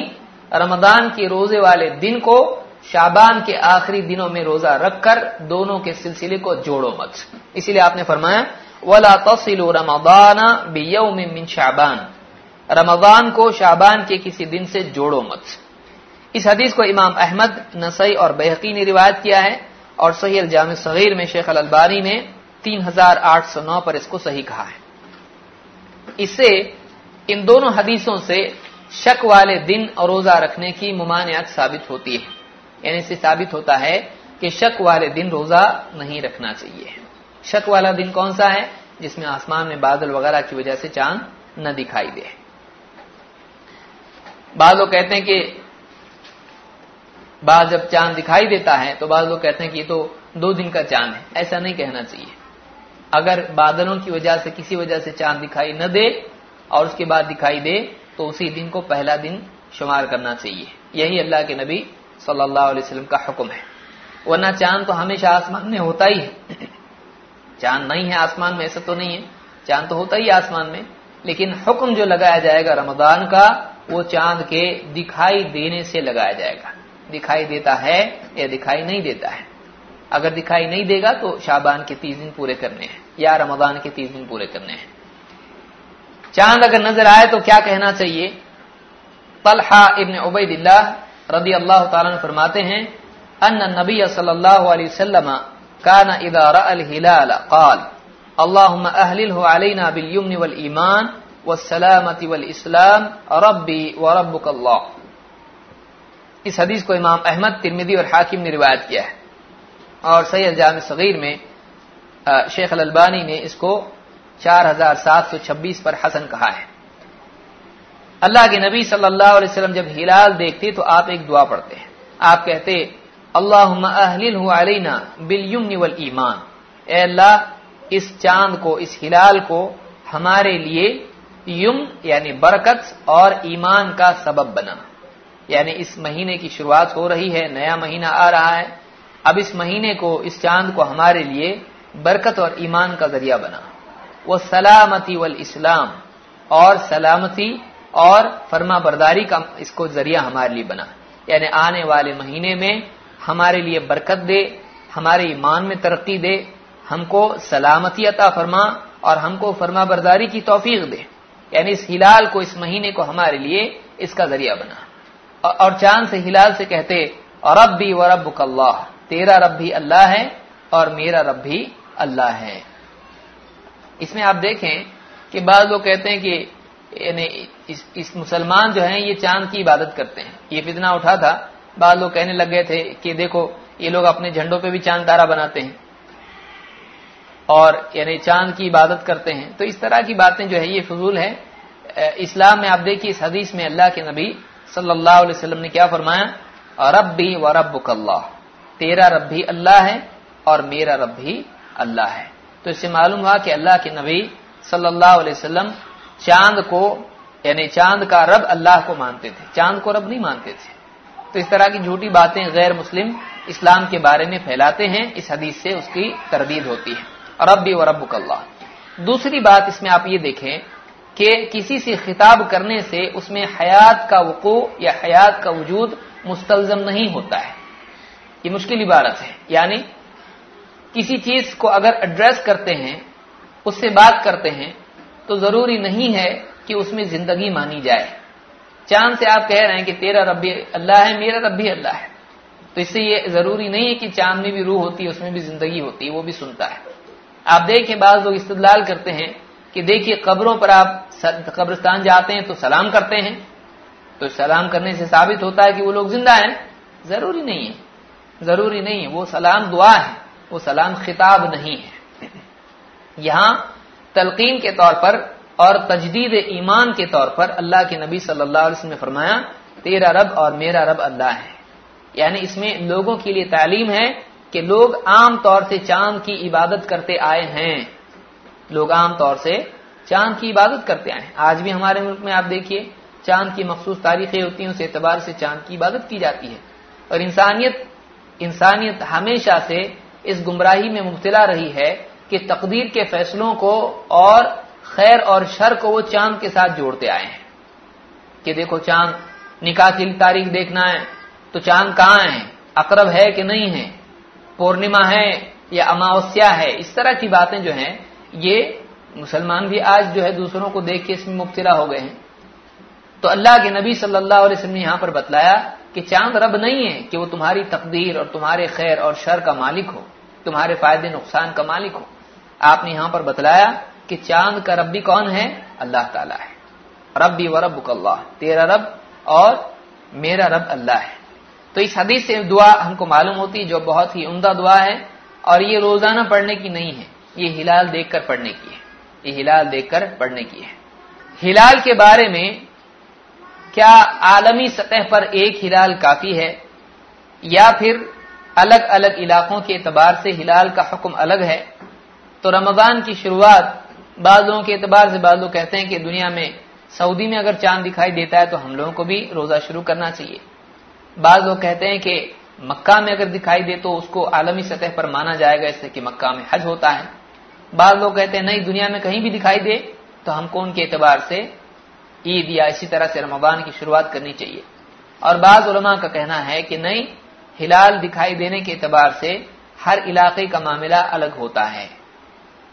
رمضان کے روزے والے دن کو شابان کے آخری دنوں میں روزہ رکھ کر دونوں کے سلسلے کو جوڑو مت۔ اسی لیے آپ نے فرمایا، ولا تصل رمضان بيوم من شعبان۔ رمضان کو شابان کے کسی دن سے جوڑو مت۔ اس حدیث کو امام احمد، نسائی اور بحقی نے روایت کیا ہے اور صحیح الجامع صغیر میں شیخ الالباری نے تین ہزار آٹھ سو نو پر اس کو صحیح کہا ہے۔ اس سے ان دونوں حدیثوں سے شک والے دن اور روزہ رکھنے کی ممانعت ثابت ہوتی ہے۔ یعنی سے ثابت ہوتا ہے کہ شک والے دن روزہ نہیں رکھنا چاہیے۔ شک والا دن کون سا ہے؟ جس میں آسمان میں بادل وغیرہ کی وجہ سے چاند نہ دکھائی دے۔ بعض لوگ کہتے ہیں کہ بعض جب چاند دکھائی دیتا ہے تو بعض لوگ کہتے ہیں کہ یہ تو دو دن کا چاند ہے۔ ایسا نہیں کہنا چاہیے۔ اگر بادلوں کی وجہ سے، کسی وجہ سے چاند دکھائی نہ دے اور اس کے بعد دکھائی دے تو اسی دن کو پہلا دن شمار کرنا چاہیے۔ یہی اللہ کے نبی صلی اللہ علیہ وسلم کا حکم ہے۔ ورنہ چاند تو ہمیشہ آسمان میں ہوتا ہی ہے۔ چاند نہیں ہے آسمان میں، ایسا تو نہیں ہے۔ چاند تو ہوتا ہی آسمان میں۔ لیکن حکم جو لگایا جائے گا رمضان کا، وہ چاند کے دکھائی دینے سے لگایا جائے گا۔ دکھائی دیتا ہے یا دکھائی نہیں دیتا ہے۔ اگر دکھائی نہیں دے گا تو شابان کے تیس دن پورے کرنے ہیں یا رمضان کے تیس دن پورے کرنے ہیں۔ چاند اگر نظر آئے تو کیا کہنا چاہیے؟ طلحہ ابن عبید اللہ رضی اللہ تعالیٰ نے فرماتے ہیں، ان نبی صلی اللہ علیہ وسلم کان اذا رأى الهلال قال اللهم اهلله علينا باليمن والايمان والسلامة والاسلام ربي وربك الله اس حدیث کو امام احمد، ترمذی اور حاکم نے روایت کیا ہے۔ اور سید جامع صغیر میں شیخ الالبانی نے اس کو چار ہزار سات سو چھبیس پر حسن کہا ہے۔ اللہ کے نبی صلی اللہ علیہ وسلم جب ہلال دیکھتے تو آپ ایک دعا پڑھتے ہیں۔ آپ کہتے اللہ علینا بالیمن والایمان۔ اے اللہ، اس چاند کو، اس ہلال کو ہمارے لیے یم یعنی برکت اور ایمان کا سبب بنا۔ یعنی اس مہینے کی شروعات ہو رہی ہے، نیا مہینہ آ رہا ہے۔ اب اس مہینے کو، اس چاند کو ہمارے لیے برکت اور ایمان کا ذریعہ بنا۔ وہ سلامتی والاسلام، اور سلامتی اور فرما برداری کا اس کو ذریعہ ہمارے لیے بنا۔ یعنی آنے والے مہینے میں ہمارے لیے برکت دے، ہمارے ایمان میں ترقی دے، ہم کو سلامتی عطا فرما اور ہم کو فرما برداری کی توفیق دے۔ یعنی اس ہلال کو، اس مہینے کو ہمارے لیے اس کا ذریعہ بنا۔ اور چاند سے ہلال سے کہتے رب بھی و رب اللہ، تیرا رب بھی اللہ ہے اور میرا رب بھی اللہ ہے۔ اس میں آپ دیکھیں کہ بعض لوگ کہتے ہیں کہ یعنی اس, اس مسلمان جو ہیں یہ چاند کی عبادت کرتے ہیں۔ یہ فتنہ اٹھا تھا۔ بعض لوگ کہنے لگ گئے تھے کہ دیکھو یہ لوگ اپنے جھنڈوں پہ بھی چاند تارا بناتے ہیں اور یعنی چاند کی عبادت کرتے ہیں۔ تو اس طرح کی باتیں جو ہے یہ فضول ہے اسلام میں آپ دیکھیے اس حدیث میں اللہ کے نبی صلی اللہ علیہ وسلم نے کیا فرمایا؟ رب بھی و رب اللہ تیرا رب بھی اللہ ہے اور میرا رب بھی اللہ ہے۔ تو اس سے معلوم ہوا کہ اللہ کے نبی صلی اللہ علیہ وسلم چاند کو یعنی چاند کا رب اللہ کو مانتے تھے۔ چاند کو رب نہیں مانتے تھے۔ تو اس طرح کی جھوٹی باتیں غیر مسلم اسلام کے بارے میں پھیلاتے ہیں۔ اس حدیث سے اس کی تردید ہوتی ہے۔ رب بھی و رب اللہ۔ دوسری بات اس میں آپ یہ دیکھیں کہ کسی سے خطاب کرنے سے اس میں حیات کا وقوع یا حیات کا وجود مستلزم نہیں ہوتا ہے۔ یہ مشکل عبارت ہے۔ یعنی کسی چیز کو اگر ایڈریس کرتے ہیں، اس سے بات کرتے ہیں، تو ضروری نہیں ہے کہ اس میں زندگی مانی جائے۔ چاند سے آپ کہہ رہے ہیں کہ تیرا رب بھی اللہ ہے، میرا رب بھی اللہ ہے۔ تو اس سے یہ ضروری نہیں ہے کہ چاند میں بھی روح ہوتی ہے، اس میں بھی زندگی ہوتی ہے، وہ بھی سنتا ہے۔ آپ دیکھیں، بعض لوگ استدلال کرتے ہیں کہ دیکھیے، قبروں پر آپ قبرستان جاتے ہیں تو سلام کرتے ہیں۔ تو سلام کرنے سے ثابت ہوتا ہے کہ وہ لوگ زندہ ہیں۔ ضروری نہیں ہے۔ ضروری نہیں ہے، وہ سلام دعا ہے۔ وہ سلام خطاب نہیں ہے۔ یہاں تلقین کے طور پر اور تجدید ایمان کے طور پر اللہ کے نبی صلی اللہ علیہ وسلم نے فرمایا، تیرا رب اور میرا رب اللہ ہے۔ یعنی اس میں لوگوں کے لیے تعلیم ہے کہ لوگ عام طور سے چاند کی عبادت کرتے آئے ہیں۔ لوگ عام طور سے چاند کی عبادت کرتے آئے ہیں۔ آج بھی ہمارے ملک میں آپ دیکھیے، چاند کی مخصوص تاریخیں ہوتی ہیں، اس اعتبار سے چاند کی عبادت کی جاتی ہے۔ اور انسانیت انسانیت ہمیشہ سے اس گمراہی میں مبتلا رہی ہے کہ تقدیر کے فیصلوں کو اور خیر اور شر کو وہ چاند کے ساتھ جوڑتے آئے ہیں۔ کہ دیکھو چاند، نکاح کی تاریخ دیکھنا ہے، تو چاند کہاں ہے؟ اقرب ہے کہ نہیں ہے؟ پورنیما ہے یا اماوسیا ہے؟ اس طرح کی باتیں جو ہیں، یہ مسلمان بھی آج جو ہے دوسروں کو دیکھ کے اس میں مبتلا ہو گئے ہیں۔ تو اللہ کے نبی صلی اللہ علیہ وسلم نے یہاں پر بتلایا کہ چاند رب نہیں ہے کہ وہ تمہاری تقدیر اور تمہارے خیر اور شر کا مالک ہو، تمہارے فائدے نقصان کا مالک ہو۔ آپ نے یہاں پر بتلایا کہ چاند کا رب بھی کون ہے؟ اللہ تعالیٰ ہے۔ رب بھی و رب اللہ، تیرا رب اور میرا رب اللہ ہے۔ تو اس حدیث سے دعا ہم کو معلوم ہوتی جو بہت ہی عمدہ دعا ہے اور یہ روزانہ پڑھنے کی نہیں ہے، یہ ہلال دیکھ کر پڑھنے کی ہے۔ یہ ہلال دیکھ کر پڑھنے کی ہے۔ ہلال کے بارے میں کیا عالمی سطح پر ایک ہلال کافی ہے یا پھر الگ الگ علاقوں کے اعتبار سے ہلال کا حکم الگ ہے؟ تو رمضان کی شروعات بعض لوگوں کے اعتبار سے بعض لوگ کہتے ہیں کہ دنیا میں سعودی میں اگر چاند دکھائی دیتا ہے تو ہم لوگوں کو بھی روزہ شروع کرنا چاہیے۔ بعض لوگ کہتے ہیں کہ مکہ میں اگر دکھائی دے تو اس کو عالمی سطح پر مانا جائے گا، اس سے کہ مکہ میں حج ہوتا ہے۔ بعض لوگ کہتے ہیں نہیں، دنیا میں کہیں بھی دکھائی دے تو ہم کو ان کے اعتبار سے عید یا اسی طرح سے رمضان کی شروعات کرنی چاہیے۔ اور بعض علماء کا کہنا ہے کہ نہیں، ہلال دکھائی دینے کے اعتبار سے ہر علاقے کا معاملہ الگ ہوتا ہے۔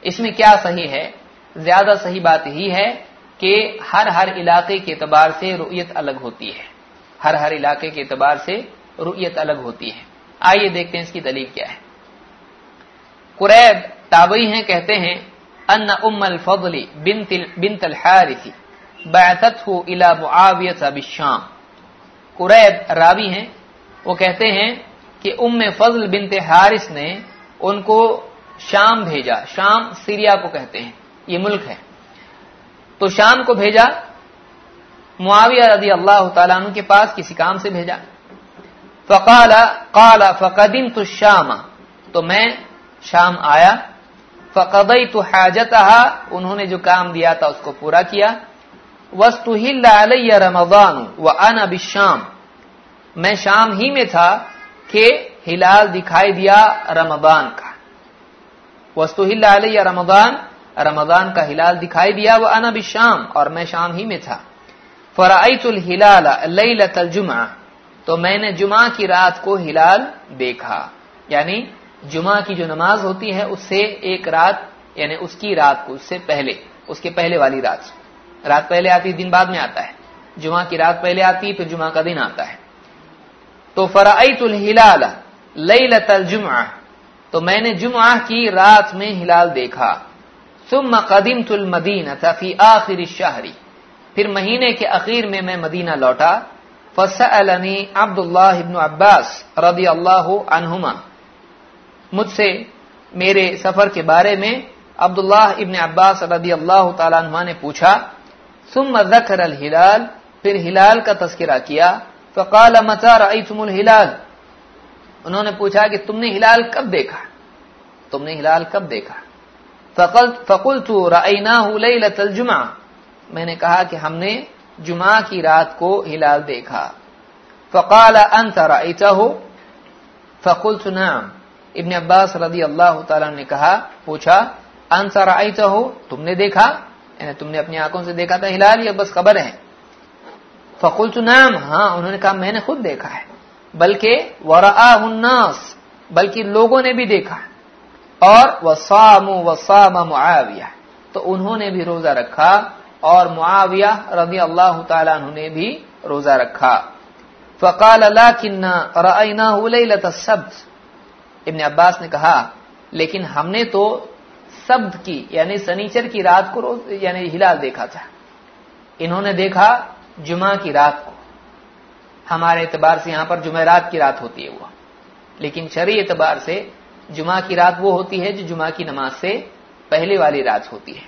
اس میں کیا صحیح ہے؟ زیادہ صحیح بات یہی ہے کہ ہر ہر علاقے کے اعتبار سے رؤیت الگ ہوتی ہے۔ ہر ہر علاقے کے اعتبار سے رؤیت الگ ہوتی ہے۔ آئیے دیکھتے ہیں اس کی دلیل کیا ہے۔ قریب تابعی ہیں، کہتے ہیں، ان ام الفضل بنت بنت الحارث بعثته الى معاویہ بالشام قریب راوی ہیں۔ وہ کہتے ہیں کہ ام فضل بنت حارث نے ان کو شام بھیجا۔ شام سیریا کو کہتے ہیں۔ یہ ملک ہے۔ تو شام کو بھیجا۔ معاویہ رضی اللہ تعالیٰ عنہ کے پاس کسی کام سے بھیجا۔ فقال، قال فقدم تو شام تو میں شام آیا۔ فقدئی تو حاجت انہوں نے جو کام دیا تھا اس کو پورا کیا۔ وسط علیہ رمضان و ان اب شام میں شام ہی میں تھا کہ ہلال دکھائی دیا رمضان کا۔ وسط علیہ رمضان رمضان کا ہلال دکھائی دیا وہ ان اب شام اور میں شام ہی میں تھا۔ فرائت الہلال لیلت الجمعہ تو میں نے جمعہ کی رات کو ہلال دیکھا۔ یعنی جمعہ کی جو نماز ہوتی ہے، اس سے ایک رات یعنی اس کی رات کو، اس سے پہلے، اس کے پہلے والی رات۔ رات پہلے آتی، دن بعد میں آتا ہے۔ جمعہ کی رات پہلے آتی، پھر جمعہ کا دن آتا ہے۔ تو فرائت الہلال لیلت الجمعہ۔ تو میں نے جمعہ کی رات میں ہلال دیکھا۔ ثم قدمت المدینہ فی آخر الشہری پھر مہینے کے اخیر میں میں مدینہ لوٹا۔ فسألنی عبد اللہ ابن عباس رضی اللہ عنہما۔ مجھ سے میرے سفر کے بارے میں عبداللہ ابن عباس رضی اللہ تعالیٰ عنہ نے پوچھا۔ ثم ذکر الہلال پھر ہلال کا تذکرہ کیا، فقال متا رأیتم الہلال انہوں نے پوچھا کہ تم نے ہلال کب دیکھا؟ تم نے ہلال کب دیکھا؟ فقلت فقلت رأیناہ لیلت الجمعہ میں نے کہا کہ ہم نے جمعہ کی رات کو ہلال دیکھا۔ فقال انت رأیتہ فقلت نعم۔ ابن عباس رضی اللہ تعالیٰ نے کہا، پوچھا، انت رأیتہ تم نے دیکھا؟ یعنی تم نے اپنی آنکھوں سے دیکھا تھا، ہلال یا بس خبر ہے فقلت نعم ہاں انہوں نے کہا، میں نے خود دیکھا ہے۔ بلکہ ورآہ الناس، بلکہ لوگوں نے بھی دیکھا اور وصاموا وصام معاویہ تو انہوں نے بھی روزہ رکھا۔ اور معاویہ رضی اللہ تعالیٰ عنہ نے بھی روزہ رکھا۔ فقال رأيناه ليلة السبت۔ ابن عباس نے کہا، لیکن ہم نے تو سبت کی یعنی سنیچر کی رات کو روز یعنی ہلال دیکھا تھا۔ انہوں نے دیکھا جمعہ کی رات کو۔ ہمارے اعتبار سے یہاں پر جمعرات کی رات ہوتی ہے وہ۔ لیکن شرعی اعتبار سے جمعہ کی رات وہ ہوتی ہے جو جمعہ کی نماز سے پہلے والی رات ہوتی ہے۔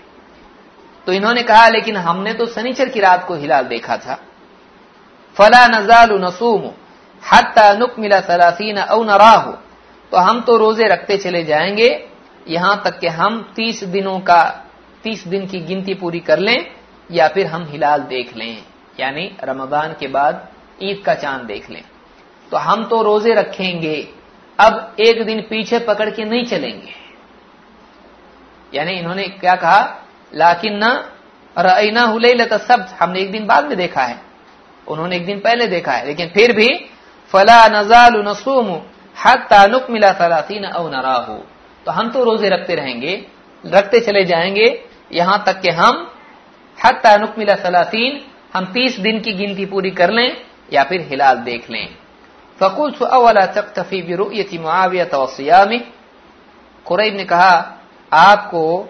تو انہوں نے کہا، لیکن ہم نے تو سنیچر کی رات کو ہلال دیکھا تھا۔ فلا نزال نسوم حتى نكمل 30 او نراه تو ہم تو روزے رکھتے چلے جائیں گے۔ یہاں تک کہ ہم تیس دنوں کا تیس دن کی گنتی پوری کر لیں یا پھر ہم ہلال دیکھ لیں یعنی رمضان کے بعد عید کا چاند دیکھ لیں۔ تو ہم تو روزے رکھیں گے، اب ایک دن پیچھے پکڑ کے نہیں چلیں گے۔ یعنی انہوں نے کیا کہا؟ لاکن نہ رعینہ لیلت ہم نے ایک دن بعد میں دیکھا ہے، انہوں نے ایک دن پہلے دیکھا ہے، لیکن پھر بھی فلا نزال نصوم حتى نكمل 30 او نراه۔ تو ہم تو روزے رکھتے رہیں گے، رکھتے چلے جائیں گے، یہاں تک کہ ہم حتى نكمل 30 ہم 30 دن کی گنتی پوری کر لیں یا پھر ہلال دیکھ لیں۔ فقلت اولا تقتفي برؤيه معاويه وصيامه قریب نے کہا، آپ کو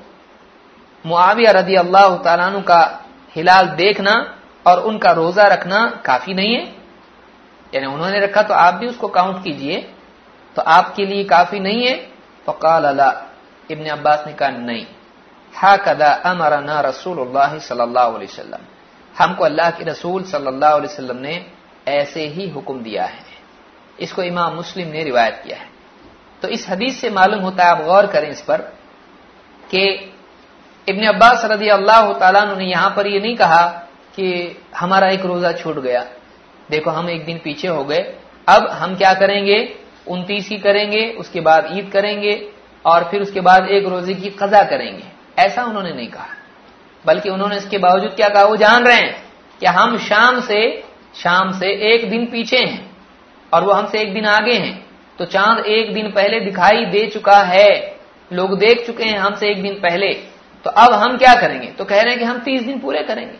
معاویہ رضی اللہ تعالیٰ عنہ کا ہلال دیکھنا اور ان کا روزہ رکھنا کافی نہیں ہے۔ یعنی انہوں نے رکھا تو آپ بھی اس کو کاؤنٹ کیجیے۔ تو آپ کے لیے کافی نہیں ہے۔ فقال اللہ ابن عباس نے کہا، نہیں. ہاکدا امرنا رسول اللہ صلی اللہ علیہ وسلم. ہم کو اللہ کے رسول صلی اللہ علیہ وسلم نے ایسے ہی حکم دیا ہے۔ اس کو امام مسلم نے روایت کیا ہے۔ تو اس حدیث سے معلوم ہوتا ہے، آپ غور کریں اس پر کہ ابن عباس رضی اللہ تعالیٰ نے یہاں پر یہ نہیں کہا کہ ہمارا ایک روزہ چھوٹ گیا۔ دیکھو، ہم ایک دن پیچھے ہو گئے۔ اب ہم کیا کریں گے؟ انتیس ہی کریں گے، اس کے بعد عید کریں گے، اور پھر اس کے بعد ایک روزے کی قضا کریں گے۔ ایسا انہوں نے نہیں کہا۔ بلکہ انہوں نے اس کے باوجود کیا کہا، وہ جان رہے ہیں کہ ہم شام سے شام سے ایک دن پیچھے ہیں، اور وہ ہم سے ایک دن آگے ہیں۔ تو چاند ایک دن پہلے دکھائی دے چکا ہے، لوگ دیکھ چکے ہیں ہم سے ایک دن پہلے۔ تو اب ہم کیا کریں گے؟ تو کہہ رہے ہیں کہ ہم تیس دن پورے کریں گے۔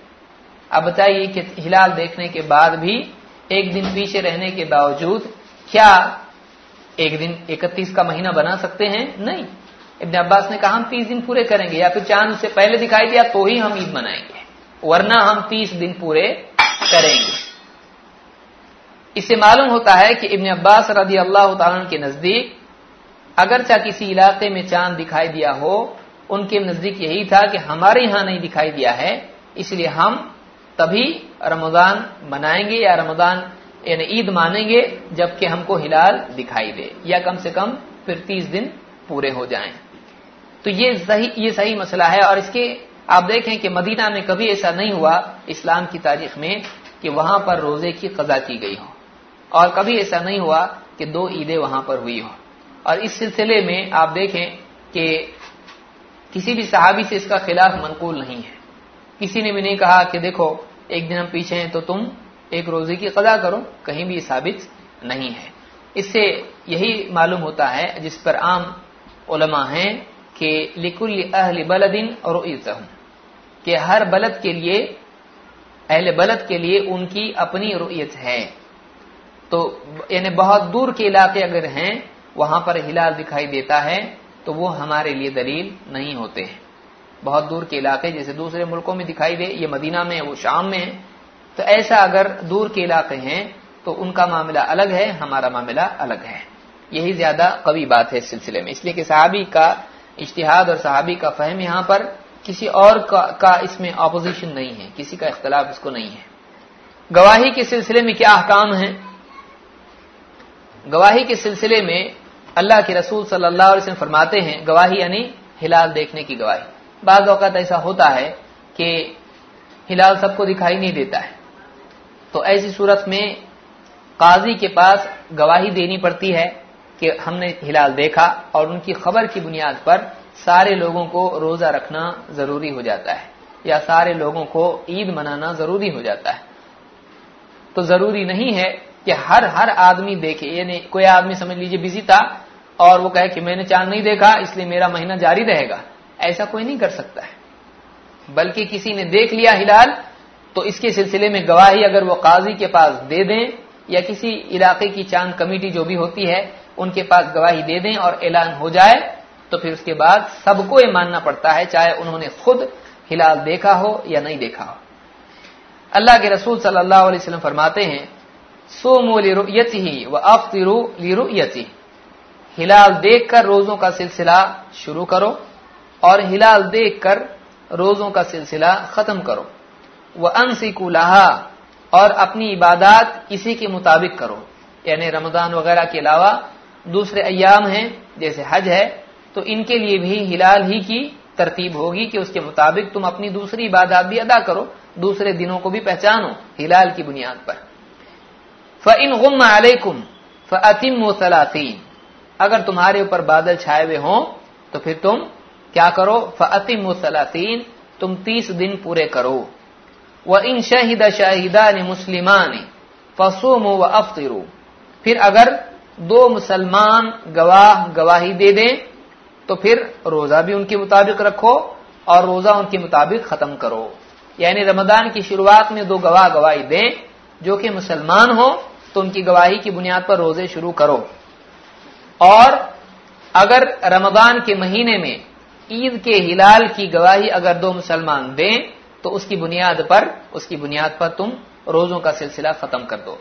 اب بتائیے کہ ہلال دیکھنے کے بعد بھی ایک دن پیچھے رہنے کے باوجود کیا ایک دن اکتیس کا مہینہ بنا سکتے ہیں؟ نہیں۔ ابن عباس نے کہا، ہم تیس دن پورے کریں گے، یا پھر چاند سے پہلے دکھائی دیا تو ہی ہم عید منائیں گے۔ ورنہ ہم تیس دن پورے کریں گے۔ اس سے معلوم ہوتا ہے کہ ابن عباس رضی اللہ تعالیٰ کے نزدیک، اگرچہ کسی علاقے میں چاند دکھائی دیا ہو، ان کے نزدیک یہی تھا کہ ہمارے یہاں نہیں دکھائی دیا ہے، اس لیے ہم تبھی رمضان منائیں گے یا رمضان یعنی عید مانیں گے جبکہ ہم کو ہلال دکھائی دے یا کم سے کم پھر تیس دن پورے ہو جائیں۔ تو یہ صحیح یہ صحیح مسئلہ ہے اور اس کے آپ دیکھیں کہ مدینہ میں کبھی ایسا نہیں ہوا اسلام کی تاریخ میں کہ وہاں پر روزے کی قضا کی گئی ہو اور کبھی ایسا نہیں ہوا کہ دو عیدیں وہاں پر ہوئی ہوں۔ اور اس سلسلے میں آپ دیکھیں کہ کسی بھی صحابی سے اس کا خلاف منقول نہیں ہے۔ کسی نے بھی نہیں کہا کہ دیکھو، ایک دن ہم پیچھے ہیں تو تم ایک روزے کی قضا کرو کہیں بھی ثابت نہیں ہے۔ اس سے یہی معلوم ہوتا ہے، جس پر عام علماء ہیں، کہ لکل اہل بلدن اور کہ ہر بلد کے لیے، اہل بلد کے لیے ان کی اپنی رؤیت ہے۔ تو یعنی بہت دور کے علاقے اگر ہیں، وہاں پر ہلال دکھائی دیتا ہے، تو وہ ہمارے لیے دلیل نہیں ہوتے۔ ہیں بہت دور کے علاقے، جیسے دوسرے ملکوں میں دکھائی دے، یہ مدینہ میں، وہ شام میں ہے تو ایسا اگر دور کے علاقے ہیں تو ان کا معاملہ الگ ہے، ہمارا معاملہ الگ ہے۔ یہی زیادہ قوی بات ہے اس سلسلے میں۔ اس لیے کہ صحابی کا اشتہاد اور صحابی کا فہم یہاں پر کسی اور کا اس میں اپوزیشن نہیں ہے، کسی کا اختلاف اس کو نہیں ہے۔ گواہی کے سلسلے میں کیا احکام ہیں؟ گواہی کے سلسلے میں اللہ کے رسول صلی اللہ علیہ وسلم فرماتے ہیں، گواہی یعنی ہلال دیکھنے کی گواہی۔ بعض اوقات ایسا ہوتا ہے کہ ہلال سب کو دکھائی نہیں دیتا ہے۔ تو ایسی صورت میں قاضی کے پاس گواہی دینی پڑتی ہے کہ ہم نے ہلال دیکھا اور ان کی خبر کی بنیاد پر سارے لوگوں کو روزہ رکھنا ضروری ہو جاتا ہے یا سارے لوگوں کو عید منانا ضروری ہو جاتا ہے۔ تو ضروری نہیں ہے کہ ہر ہر آدمی دیکھے یعنی کوئی آدمی سمجھ لیجیے بزی تھا اور وہ کہے کہ میں نے چاند نہیں دیکھا، اس لیے میرا مہینہ جاری رہے گا۔ ایسا کوئی نہیں کر سکتا ہے۔ بلکہ کسی نے دیکھ لیا ہلال تو اس کے سلسلے میں گواہی اگر وہ قاضی کے پاس دے دیں یا کسی علاقے کی چاند کمیٹی جو بھی ہوتی ہے، ان کے پاس گواہی دے دیں اور اعلان ہو جائے، تو پھر اس کے بعد سب کو یہ ماننا پڑتا ہے، چاہے انہوں نے خود ہلال دیکھا ہو یا نہیں دیکھا ہو۔ اللہ کے رسول صلی اللہ علیہ وسلم فرماتے ہیں سو مو ہی و افطرو لیرویتی ہلال دیکھ کر روزوں کا سلسلہ شروع کرو اور ہلال دیکھ کر روزوں کا سلسلہ ختم کرو۔ وہ انسکو لہا اور اپنی عبادات اسی کے مطابق کرو۔ یعنی رمضان وغیرہ کے علاوہ دوسرے ایام ہیں، جیسے حج ہے، تو ان کے لیے بھی ہلال ہی کی ترتیب ہوگی کہ اس کے مطابق تم اپنی دوسری عبادات بھی ادا کرو، دوسرے دنوں کو بھی پہچانو ہلال کی بنیاد پر۔ فن غم علیکم فعتم و سلاطین اگر تمہارے اوپر بادل چھائے ہوئے ہوں، تو پھر تم کیا کرو؟ فعتم و سلاطین تم تیس دن پورے کرو۔ وہ ان شاہد شاہدہ نے مسلمان فسوم و افطرو پھر اگر دو مسلمان گواہ گواہی دے دیں، تو پھر روزہ بھی ان کے مطابق رکھو اور روزہ ان کے مطابق ختم کرو۔ یعنی رمضان کی شروعات میں دو گواہ گواہی دیں، جو کہ مسلمان ہو تو ان کی گواہی کی بنیاد پر روزے شروع کرو۔ اور اگر رمضان کے مہینے میں عید کے ہلال کی گواہی اگر دو مسلمان دیں تو اس کی بنیاد پر، اس کی بنیاد پر تم روزوں کا سلسلہ ختم کر دو۔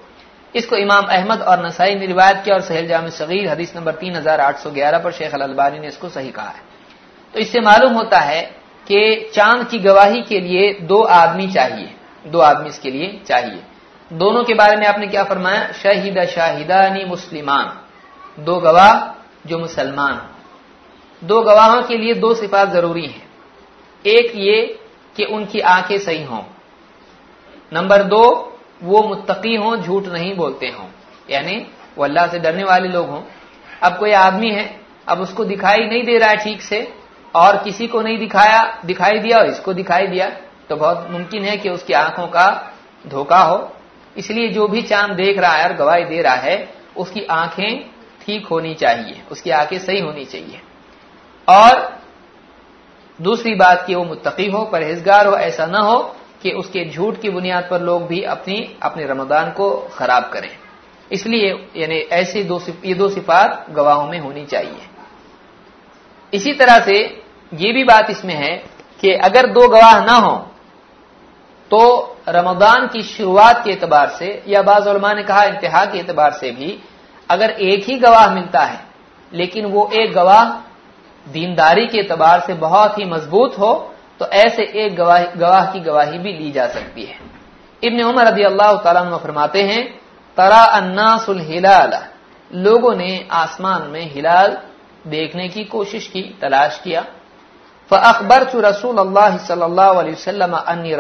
اس کو امام احمد اور نسائی نے روایت کیا اور سہیل جامع صغیر حدیث نمبر تین ہزار آٹھ سو گیارہ پر شیخ البانی نے اس کو صحیح کہا ہے۔ تو اس سے معلوم ہوتا ہے کہ چاند کی گواہی کے لیے دو آدمی چاہیے۔ دو آدمی اس کے لیے چاہیے۔ دونوں کے بارے میں آپ نے کیا فرمایا؟ شاہد شاہدانی مسلمان۔ دو گواہ جو مسلمان۔ دو گواہوں کے لیے دو صفات ضروری ہیں۔ ایک یہ کہ ان کی آنکھیں صحیح ہوں۔ نمبر دو، وہ متقی ہوں، جھوٹ نہیں بولتے ہوں۔ یعنی وہ اللہ سے ڈرنے والے لوگ ہوں۔ اب کوئی آدمی ہے، اب اس کو دکھائی نہیں دے رہا ہے ٹھیک سے، اور کسی کو نہیں دکھایا، دکھائی دیا اور اس کو دکھائی دیا، تو بہت ممکن ہے کہ اس کی آنکھوں کا دھوکا ہو۔ اس لیے جو بھی چاند دیکھ رہا ہے اور گواہی دے رہا ہے، اس کی آنکھیں ٹھیک ہونی چاہیے، اس کی آنکھیں صحیح ہونی چاہیے۔ اور دوسری بات کہ وہ متقی ہو، پرہیزگار ہو، ایسا نہ ہو کہ اس کے جھوٹ کی بنیاد پر لوگ بھی اپنی، اپنے رمضان کو خراب کریں۔ اس لیے یعنی ایسی دو یہ دو صفات گواہوں میں ہونی چاہیے۔ اسی طرح سے یہ بھی بات اس میں ہے کہ اگر دو گواہ نہ ہوں تو رمضان کی شروعات کے اعتبار سے یا بعض علماء نے کہا انتہا کے اعتبار سے بھی اگر ایک ہی گواہ ملتا ہے لیکن وہ ایک گواہ دینداری کے اعتبار سے بہت ہی مضبوط ہو، تو ایسے ایک گواہ کی گواہی بھی لی جا سکتی ہے۔ ابن عمر رضی اللہ تعالیٰ فرماتے ہیں، ترا اناس الحلال لوگوں نے آسمان میں ہلال دیکھنے کی کوشش کی، تلاش کیا۔ فاخبر رسول اللہ صلی اللہ علیہ وسلم انی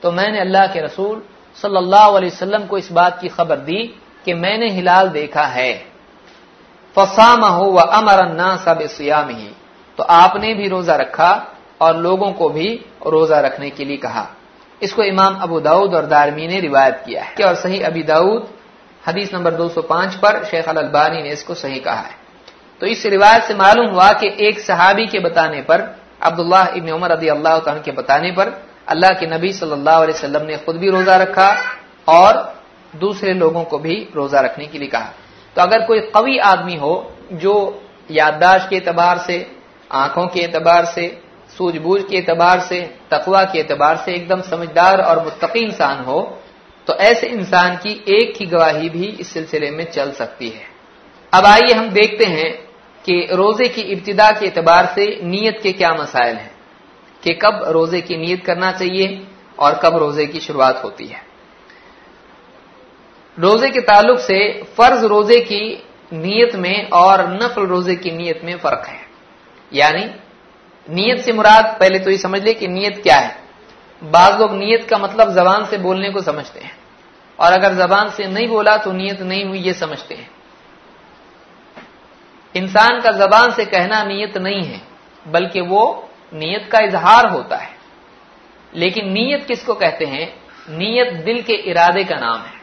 تو میں نے اللہ کے رسول صلی اللہ علیہ وسلم کو اس بات کی خبر دی کہ میں نے ہلال دیکھا ہے۔ فسام ہو و امر سب سیام ہی تو آپ نے بھی روزہ رکھا اور لوگوں کو بھی روزہ رکھنے کے لیے کہا۔ اس کو امام ابو داود اور دارمی نے روایت کیا ہے اور صحیح ابی داود حدیث نمبر دو سو پانچ پر شیخ البانی نے اس کو صحیح کہا ہے۔ تو اس روایت سے معلوم ہوا کہ ایک صحابی کے بتانے پر، عبداللہ ابن عمر رضی اللہ تعالیٰ کے بتانے پر، اللہ کے نبی صلی اللہ علیہ وسلم نے خود بھی روزہ رکھا اور دوسرے لوگوں کو بھی روزہ رکھنے کے لیے کہا۔ تو اگر کوئی قوی آدمی ہو جو یادداشت کے اعتبار سے، آنکھوں کے اعتبار سے سوجھ بوجھ کے اعتبار سے تقوا کے اعتبار سے ایک دم سمجھدار اور متقی انسان ہو، تو ایسے انسان کی ایک کی گواہی بھی اس سلسلے میں چل سکتی ہے۔ اب آئیے ہم دیکھتے ہیں کہ روزے کی ابتدا کے اعتبار سے نیت کے کیا مسائل ہیں، کہ کب روزے کی نیت کرنا چاہیے اور کب روزے کی شروعات ہوتی ہے۔ روزے کے تعلق سے فرض روزے کی نیت میں اور نفل روزے کی نیت میں فرق ہے۔ یعنی نیت سے مراد پہلے تو یہ سمجھ لے کہ نیت کیا ہے۔ بعض لوگ نیت کا مطلب زبان سے بولنے کو سمجھتے ہیں۔ اور اگر زبان سے نہیں بولا تو نیت نہیں ہوئی یہ سمجھتے ہیں۔ انسان کا زبان سے کہنا نیت نہیں ہے، بلکہ وہ نیت کا اظہار ہوتا ہے۔ لیکن نیت کس کو کہتے ہیں؟ نیت دل کے ارادے کا نام ہے۔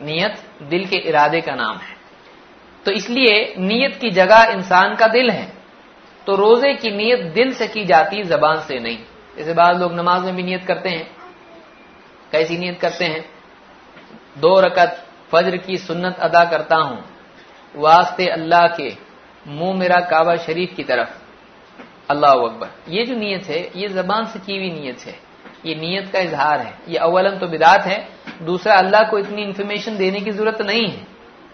نیت دل کے ارادے کا نام ہے۔ تو اس لیے نیت کی جگہ انسان کا دل ہے۔ تو روزے کی نیت دل سے کی جاتی زبان سے نہیں۔ جیسے بعض لوگ نماز میں بھی نیت کرتے ہیں۔ کیسی نیت کرتے ہیں؟ دو رکت فجر کی سنت ادا کرتا ہوں۔ واسطے اللہ کے منہ میرا کعبہ شریف کی طرف۔ اللہ اکبر۔ یہ جو نیت ہے، یہ زبان سے کی ہوئی نیت ہے۔ یہ نیت کا اظہار ہے۔ یہ اولم تو بدات ہے۔ دوسرا اللہ کو اتنی انفارمیشن دینے کی ضرورت نہیں ہے،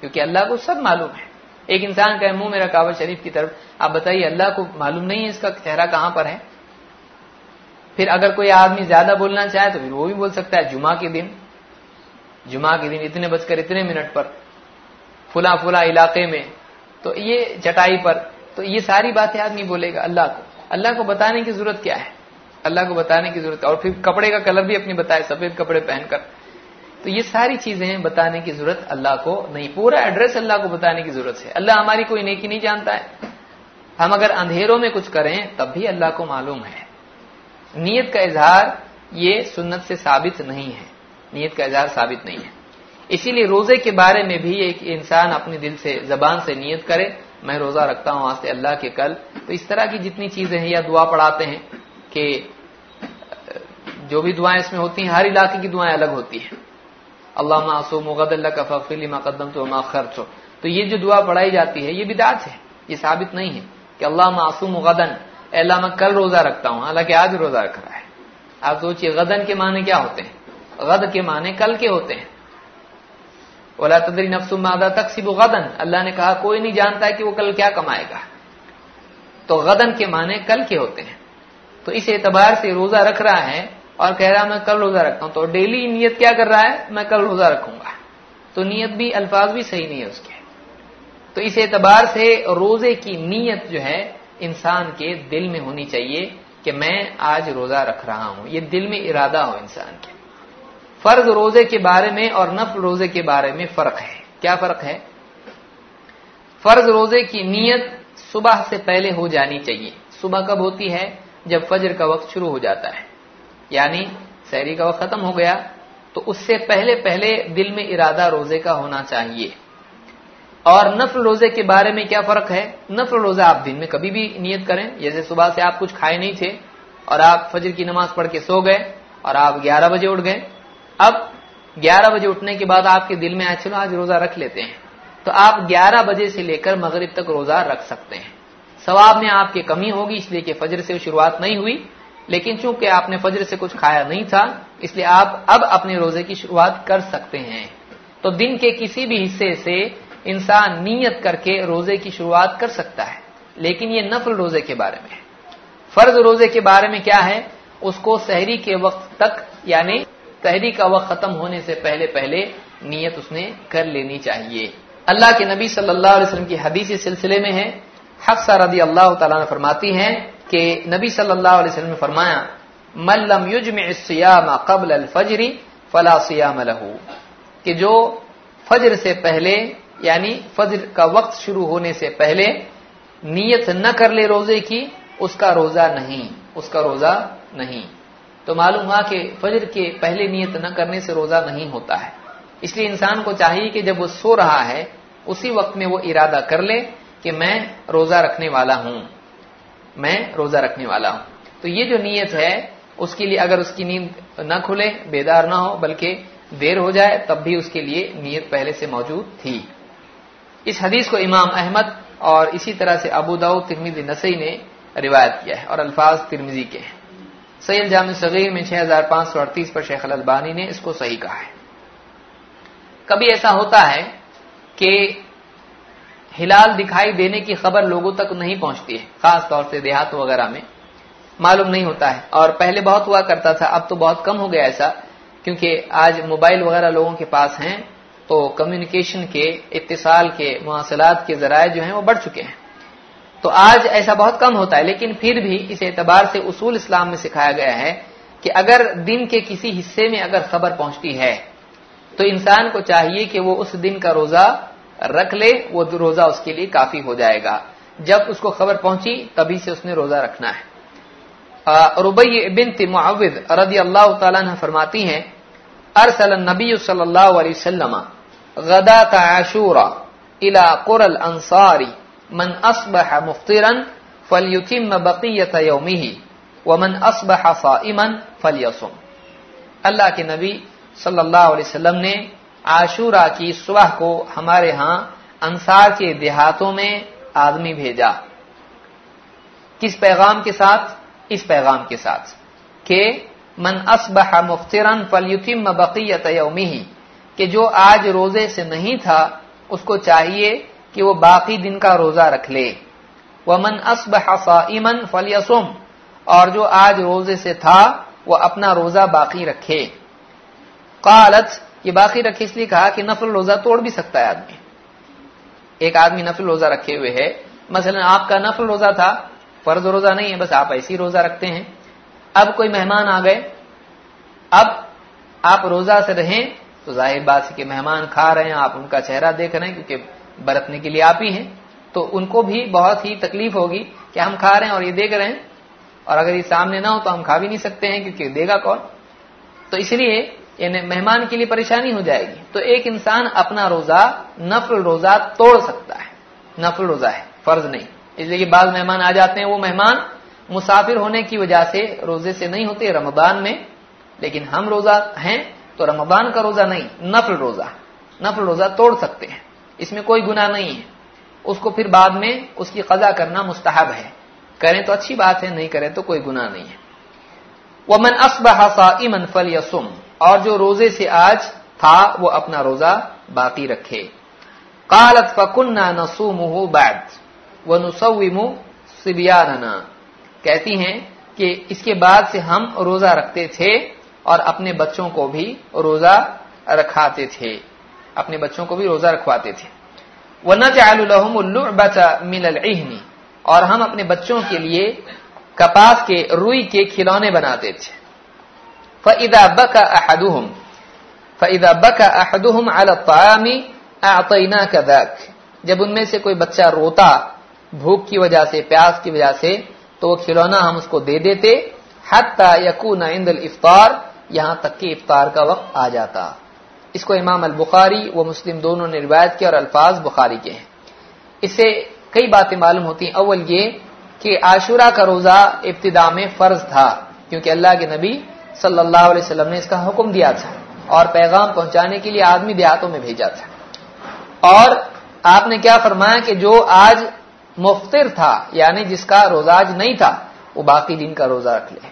کیونکہ اللہ کو سب معلوم ہے۔ ایک انسان کا منہ میرا کعبہ شریف کی طرف، آپ بتائیے اللہ کو معلوم نہیں ہے اس کا چہرہ کہاں پر ہے؟ پھر اگر کوئی آدمی زیادہ بولنا چاہے تو پھر وہ بھی بول سکتا ہے جمعہ کے دن۔ جمعہ کے دن اتنے بج کر اتنے منٹ پر۔ فلا فلا علاقے میں۔ تو یہ چٹائی پر۔ تو یہ ساری باتیں آدمی بولے گا اللہ کو۔ اللہ کو بتانے کی ضرورت کیا ہے؟ اللہ کو بتانے کی ضرورت۔ اور پھر کپڑے کا کلر بھی اپنی بتائے، سفید کپڑے پہن کر۔ تو یہ ساری چیزیں بتانے کی ضرورت اللہ کو نہیں۔ پورا ایڈریس اللہ کو بتانے کی ضرورت ہے۔ اللہ ہماری کوئی نیکی نہیں جانتا ہے۔ ہم اگر اندھیروں میں کچھ کریں تب بھی اللہ کو معلوم ہے۔ نیت کا اظہار یہ سنت سے ثابت نہیں ہے۔ نیت کا اظہار ثابت نہیں ہے۔ اسی لیے روزے کے بارے میں بھی ایک انسان اپنے دل سے، زبان سے نیت کرے۔ میں روزہ رکھتا ہوں وہاں سے اللہ کے کل۔ تو اس طرح کی جتنی چیزیں ہیں یا دعا پڑھاتے ہیں کہ جو بھی دعائیں اس میں ہوتی ہیں، ہر علاقے کی دعائیں الگ ہوتی ہیں۔ اللہ معصوم مغد اللہ کا ففیلی مقدم تو خرچ ہو تو یہ جو دعا پڑھائی جاتی ہے، یہ بدعت ہے، یہ ثابت نہیں ہے کہ اللہ معصوم غدن. اللہ، میں کل روزہ رکھتا ہوں، حالانکہ آج روزہ رکھ رہا ہے۔ آپ سوچیے غدن کے معنی کیا ہوتے ہیں؟ غد کے معنی کل کے ہوتے ہیں۔ اولا تدری نفس مادہ تقسیب غدن اللہ نے کہا، کوئی نہیں جانتا کہ وہ کل کیا کمائے گا۔ تو غدن کے معنی کل کے ہوتے ہیں۔ تو اس اعتبار سے روزہ رکھ رہا ہے اور کہہ رہا میں کل روزہ رکھتا ہوں. تو ڈیلی نیت کیا کر رہا ہے، میں کل روزہ رکھوں گا. تو نیت بھی، الفاظ بھی صحیح نہیں ہے اس کے. تو اس اعتبار سے روزے کی نیت جو ہے، انسان کے دل میں ہونی چاہیے کہ میں آج روزہ رکھ رہا ہوں. یہ دل میں ارادہ ہو انسان کے. فرض روزے کے بارے میں اور نفل روزے کے بارے میں فرق ہے. کیا فرق ہے؟ فرض روزے کی نیت صبح سے پہلے ہو جانی چاہیے. صبح کب ہوتی ہے؟ جب فجر کا وقت شروع ہو جاتا ہے. یعنی سحری کا وقت ختم ہو گیا، تو اس سے پہلے پہلے دل میں ارادہ روزے کا ہونا چاہیے۔ اور نفل روزے کے بارے میں کیا فرق ہے؟ نفل روزہ آپ دن میں کبھی بھی نیت کریں، جیسے صبح سے آپ کچھ کھائے نہیں تھے اور آپ فجر کی نماز پڑھ کے سو گئے اور آپ گیارہ بجے اٹھ گئے۔ اب گیارہ بجے اٹھنے کے بعد آپ کے دل میں چلو آج روزہ رکھ لیتے ہیں۔ تو آپ گیارہ بجے سے لے کر مغرب تک روزہ رکھ سکتے ہیں۔ ثواب میں آپ کی کمی ہوگی، اس لیے کہ فجر سے شروعات نہیں ہوئی۔ لیکن چونکہ آپ نے فجر سے کچھ کھایا نہیں تھا، اس لیے آپ اب اپنے روزے کی شروعات کر سکتے ہیں۔ تو دن کے کسی بھی حصے سے انسان نیت کر کے روزے کی شروعات کر سکتا ہے۔ لیکن یہ نفل روزے کے بارے میں فرض روزے کے بارے میں کیا ہے؟ اس کو سحری کے وقت تک یعنی سحری کا وقت ختم ہونے سے پہلے پہلے نیت اس نے کر لینی چاہیے۔ اللہ کے نبی صلی اللہ علیہ وسلم کی حدیث سلسلے میں ہے۔ حفصہ رضی اللہ تعالیٰ نے فرماتی ہیں کہ نبی صلی اللہ علیہ وسلم نے فرمایا ملم یجمع الصیام قبل الفجر فلا صیام له. کہ جو فجر سے پہلے یعنی فجر کا وقت شروع ہونے سے پہلے نیت نہ کر لے روزے کی، اس کا روزہ نہیں، اس کا روزہ نہیں۔ تو معلوم ہوا کہ فجر کے پہلے نیت نہ کرنے سے روزہ نہیں ہوتا ہے۔ اس لیے انسان کو چاہیے کہ جب وہ سو رہا ہے، اسی وقت میں وہ ارادہ کر لے کہ میں روزہ رکھنے والا ہوں۔ میں روزہ رکھنے والا ہوں۔ تو یہ جو نیت ہے، اس کے لیے اگر اس کی نیند نہ کھلے، بیدار نہ ہو، بلکہ دیر ہو جائے، تب بھی اس کے لیے نیت پہلے سے موجود تھی۔ اس حدیث کو امام احمد اور اسی طرح سے ابو داؤ ترمیزی نسئی نے روایت کیا ہے اور الفاظ ترمیزی کے ہیں۔ سید جامع صغیر میں چھ ہزار پانچ سو اڑتیس پر شیخ البانی نے اس کو صحیح کہا ہے۔ کبھی ایسا ہوتا ہے کہ ہلال دکھائی دینے کی خبر لوگوں تک نہیں پہنچتی ہے، خاص طور سے دیہات وغیرہ میں۔ معلوم نہیں ہوتا ہے۔ اور پہلے بہت ہوا کرتا تھا، اب تو بہت کم ہو گیا ایسا۔ کیونکہ آج موبائل وغیرہ لوگوں کے پاس ہیں، تو کمیونیکیشن کے، اتصال کے، مواصلات کے ذرائع جو ہیں وہ بڑھ چکے ہیں۔ تو آج ایسا بہت کم ہوتا ہے، لیکن پھر بھی اس اعتبار سے اصول اسلام میں سکھایا گیا ہے کہ اگر دن کے کسی حصے میں اگر خبر پہنچتی ہے، تو انسان کو چاہیے کہ وہ اس دن کا روزہ رکھ لے، وہ روزہ اس کے لیے کافی ہو جائے گا۔ جب اس کو خبر پہنچی، تبھی سے اس نے روزہ رکھنا ہے۔ ربی بنت معوذ رضی اللہ تعالیٰ نے فرماتی ہیں، ارسل النبی صلی اللہ علیہ وسلم غداة عاشورا الى قرى الانصار من اصبح مفطرا فليتم بقية يومه، ومن اصبح صائما فليصم۔ اللہ کے نبی صلی اللہ علیہ وسلم نے عاشورہ کی صبح کو ہمارے ہاں انصار کے دیہاتوں میں آدمی بھیجا۔ کس پیغام کے ساتھ؟ اس پیغام کے ساتھ کہ من اصبح مفترن فلیتم بقیت یومه کہ جو آج روزے سے نہیں تھا، اس کو چاہیے کہ وہ باقی دن کا روزہ رکھ لے۔ ومن اصبح صائما فلیصم، اور جو آج روزے سے تھا، وہ اپنا روزہ باقی رکھے۔ قالت یہ باقی رکھے اس لیے کہا کہ نفل روزہ توڑ بھی سکتا ہے آدمی۔ ایک آدمی نفل روزہ رکھے ہوئے ہے، مثلا آپ کا نفل روزہ تھا، فرض روزہ نہیں ہے، بس آپ ایسی روزہ رکھتے ہیں۔ اب کوئی مہمان آ گئے، اب آپ روزہ سے رہیں تو ظاہر بات ہے کہ مہمان کھا رہے ہیں، آپ ان کا چہرہ دیکھ رہے ہیں کیونکہ برتنے کے لیے آپ ہی ہیں۔ تو ان کو بھی بہت ہی تکلیف ہوگی کہ ہم کھا رہے ہیں اور یہ دیکھ رہے ہیں۔ اور اگر یہ سامنے نہ ہو تو ہم کھا بھی نہیں سکتے ہیں کیونکہ دے گا کون؟ تو اس لیے یعنی مہمان کے لیے پریشانی ہو جائے گی۔ تو ایک انسان اپنا روزہ، نفل روزہ توڑ سکتا ہے۔ نفل روزہ ہے، فرض نہیں۔ اس لیے کہ بعض مہمان آ جاتے ہیں، وہ مہمان مسافر ہونے کی وجہ سے روزے سے نہیں ہوتے، رمضان میں۔ لیکن ہم روزہ ہیں تو رمضان کا روزہ نہیں، نفل روزہ۔ نفل روزہ توڑ سکتے ہیں۔ اس میں کوئی گناہ نہیں ہے۔ اس کو پھر بعد میں اس کی قضا کرنا مستحب ہے۔ کریں تو اچھی بات ہے، نہیں کریں تو کوئی گناہ نہیں ہے۔ ومن اصبح صائما فليصم۔ اور جو روزے سے آج تھا وہ اپنا روزہ باقی رکھے۔ قالت فكنا نصومه بعد ونصوم صبياننا۔ کہتی ہیں کہ اس کے بعد سے ہم روزہ رکھتے تھے اور اپنے بچوں کو بھی روزہ رکھاتے تھے۔ اپنے بچوں کو بھی روزہ رکھواتے تھے۔ وَنَجْعَلُ لَهُمُ اللُّعْبَةَ مِنَ الْعِهْنِ۔ اور ہم اپنے بچوں کے لیے کپاس کے روئی کے کھلونے بناتے تھے۔ فَإِذَا بَكَ أَحَدُهُمْ فَإِذَا بَكَ أَحَدُهُمْ عَلَى الطَّعَامِ أَعْطَيْنَاكَ ذَاكَ جب ان میں سے کوئی بچہ روتا بھوک کی وجہ سے، پیاس کی وجہ سے، تو وہ کھلونا ہم اس کو دے دیتے، حتی یکون عند الافطار، یہاں تک کہ افطار کا وقت آ جاتا۔ اس کو امام البخاری و مسلم دونوں نے روایت کیا اور الفاظ بخاری کے ہیں۔ اس سے کئی باتیں معلوم ہوتی ہیں۔ اول یہ کہ عاشورہ کا روزہ ابتدا میں فرض تھا، کیونکہ اللہ کے نبی صلی اللہ علیہ وسلم نے اس کا حکم دیا تھا اور پیغام پہنچانے کے لیے آدمی دیہاتوں میں بھیجا تھا۔ اور آپ نے کیا فرمایا کہ جو آج مفتر تھا یعنی جس کا روزہ آج نہیں تھا، وہ باقی دن کا روزہ رکھ لے۔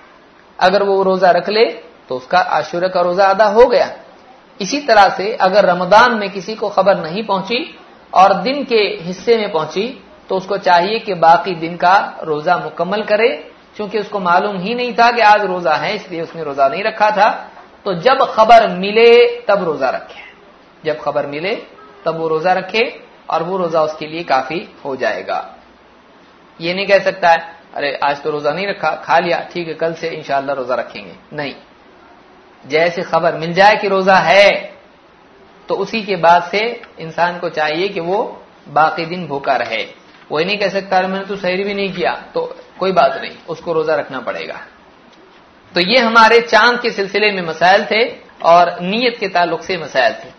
اگر وہ روزہ رکھ لے، تو اس کا عاشورہ کا روزہ ادا ہو گیا۔ اسی طرح سے اگر رمضان میں کسی کو خبر نہیں پہنچی اور دن کے حصے میں پہنچی، تو اس کو چاہیے کہ باقی دن کا روزہ مکمل کرے۔ چونکہ اس کو معلوم ہی نہیں تھا کہ آج روزہ ہے اس لیے اس نے روزہ نہیں رکھا تھا۔ تو جب خبر ملے، تب روزہ رکھے۔ جب خبر ملے، تب وہ روزہ رکھے اور وہ روزہ اس کے لیے کافی ہو جائے گا۔ یہ نہیں کہہ سکتا ہے، ارے، آج تو روزہ نہیں رکھا، کھا لیا، ٹھیک ہے، کل سے انشاءاللہ روزہ رکھیں گے۔ نہیں۔ جیسے خبر مل جائے کہ روزہ ہے، تو اسی کے بعد سے انسان کو چاہیے کہ وہ باقی دن بھوکا رہے۔ وہ نہیں کہہ سکتا میں نے تو سحری بھی نہیں کیا۔ تو کوئی بات نہیں، اس کو روزہ رکھنا پڑے گا۔ تو یہ ہمارے چاند کے سلسلے میں مسائل تھے اور نیت کے تعلق سے مسائل تھے۔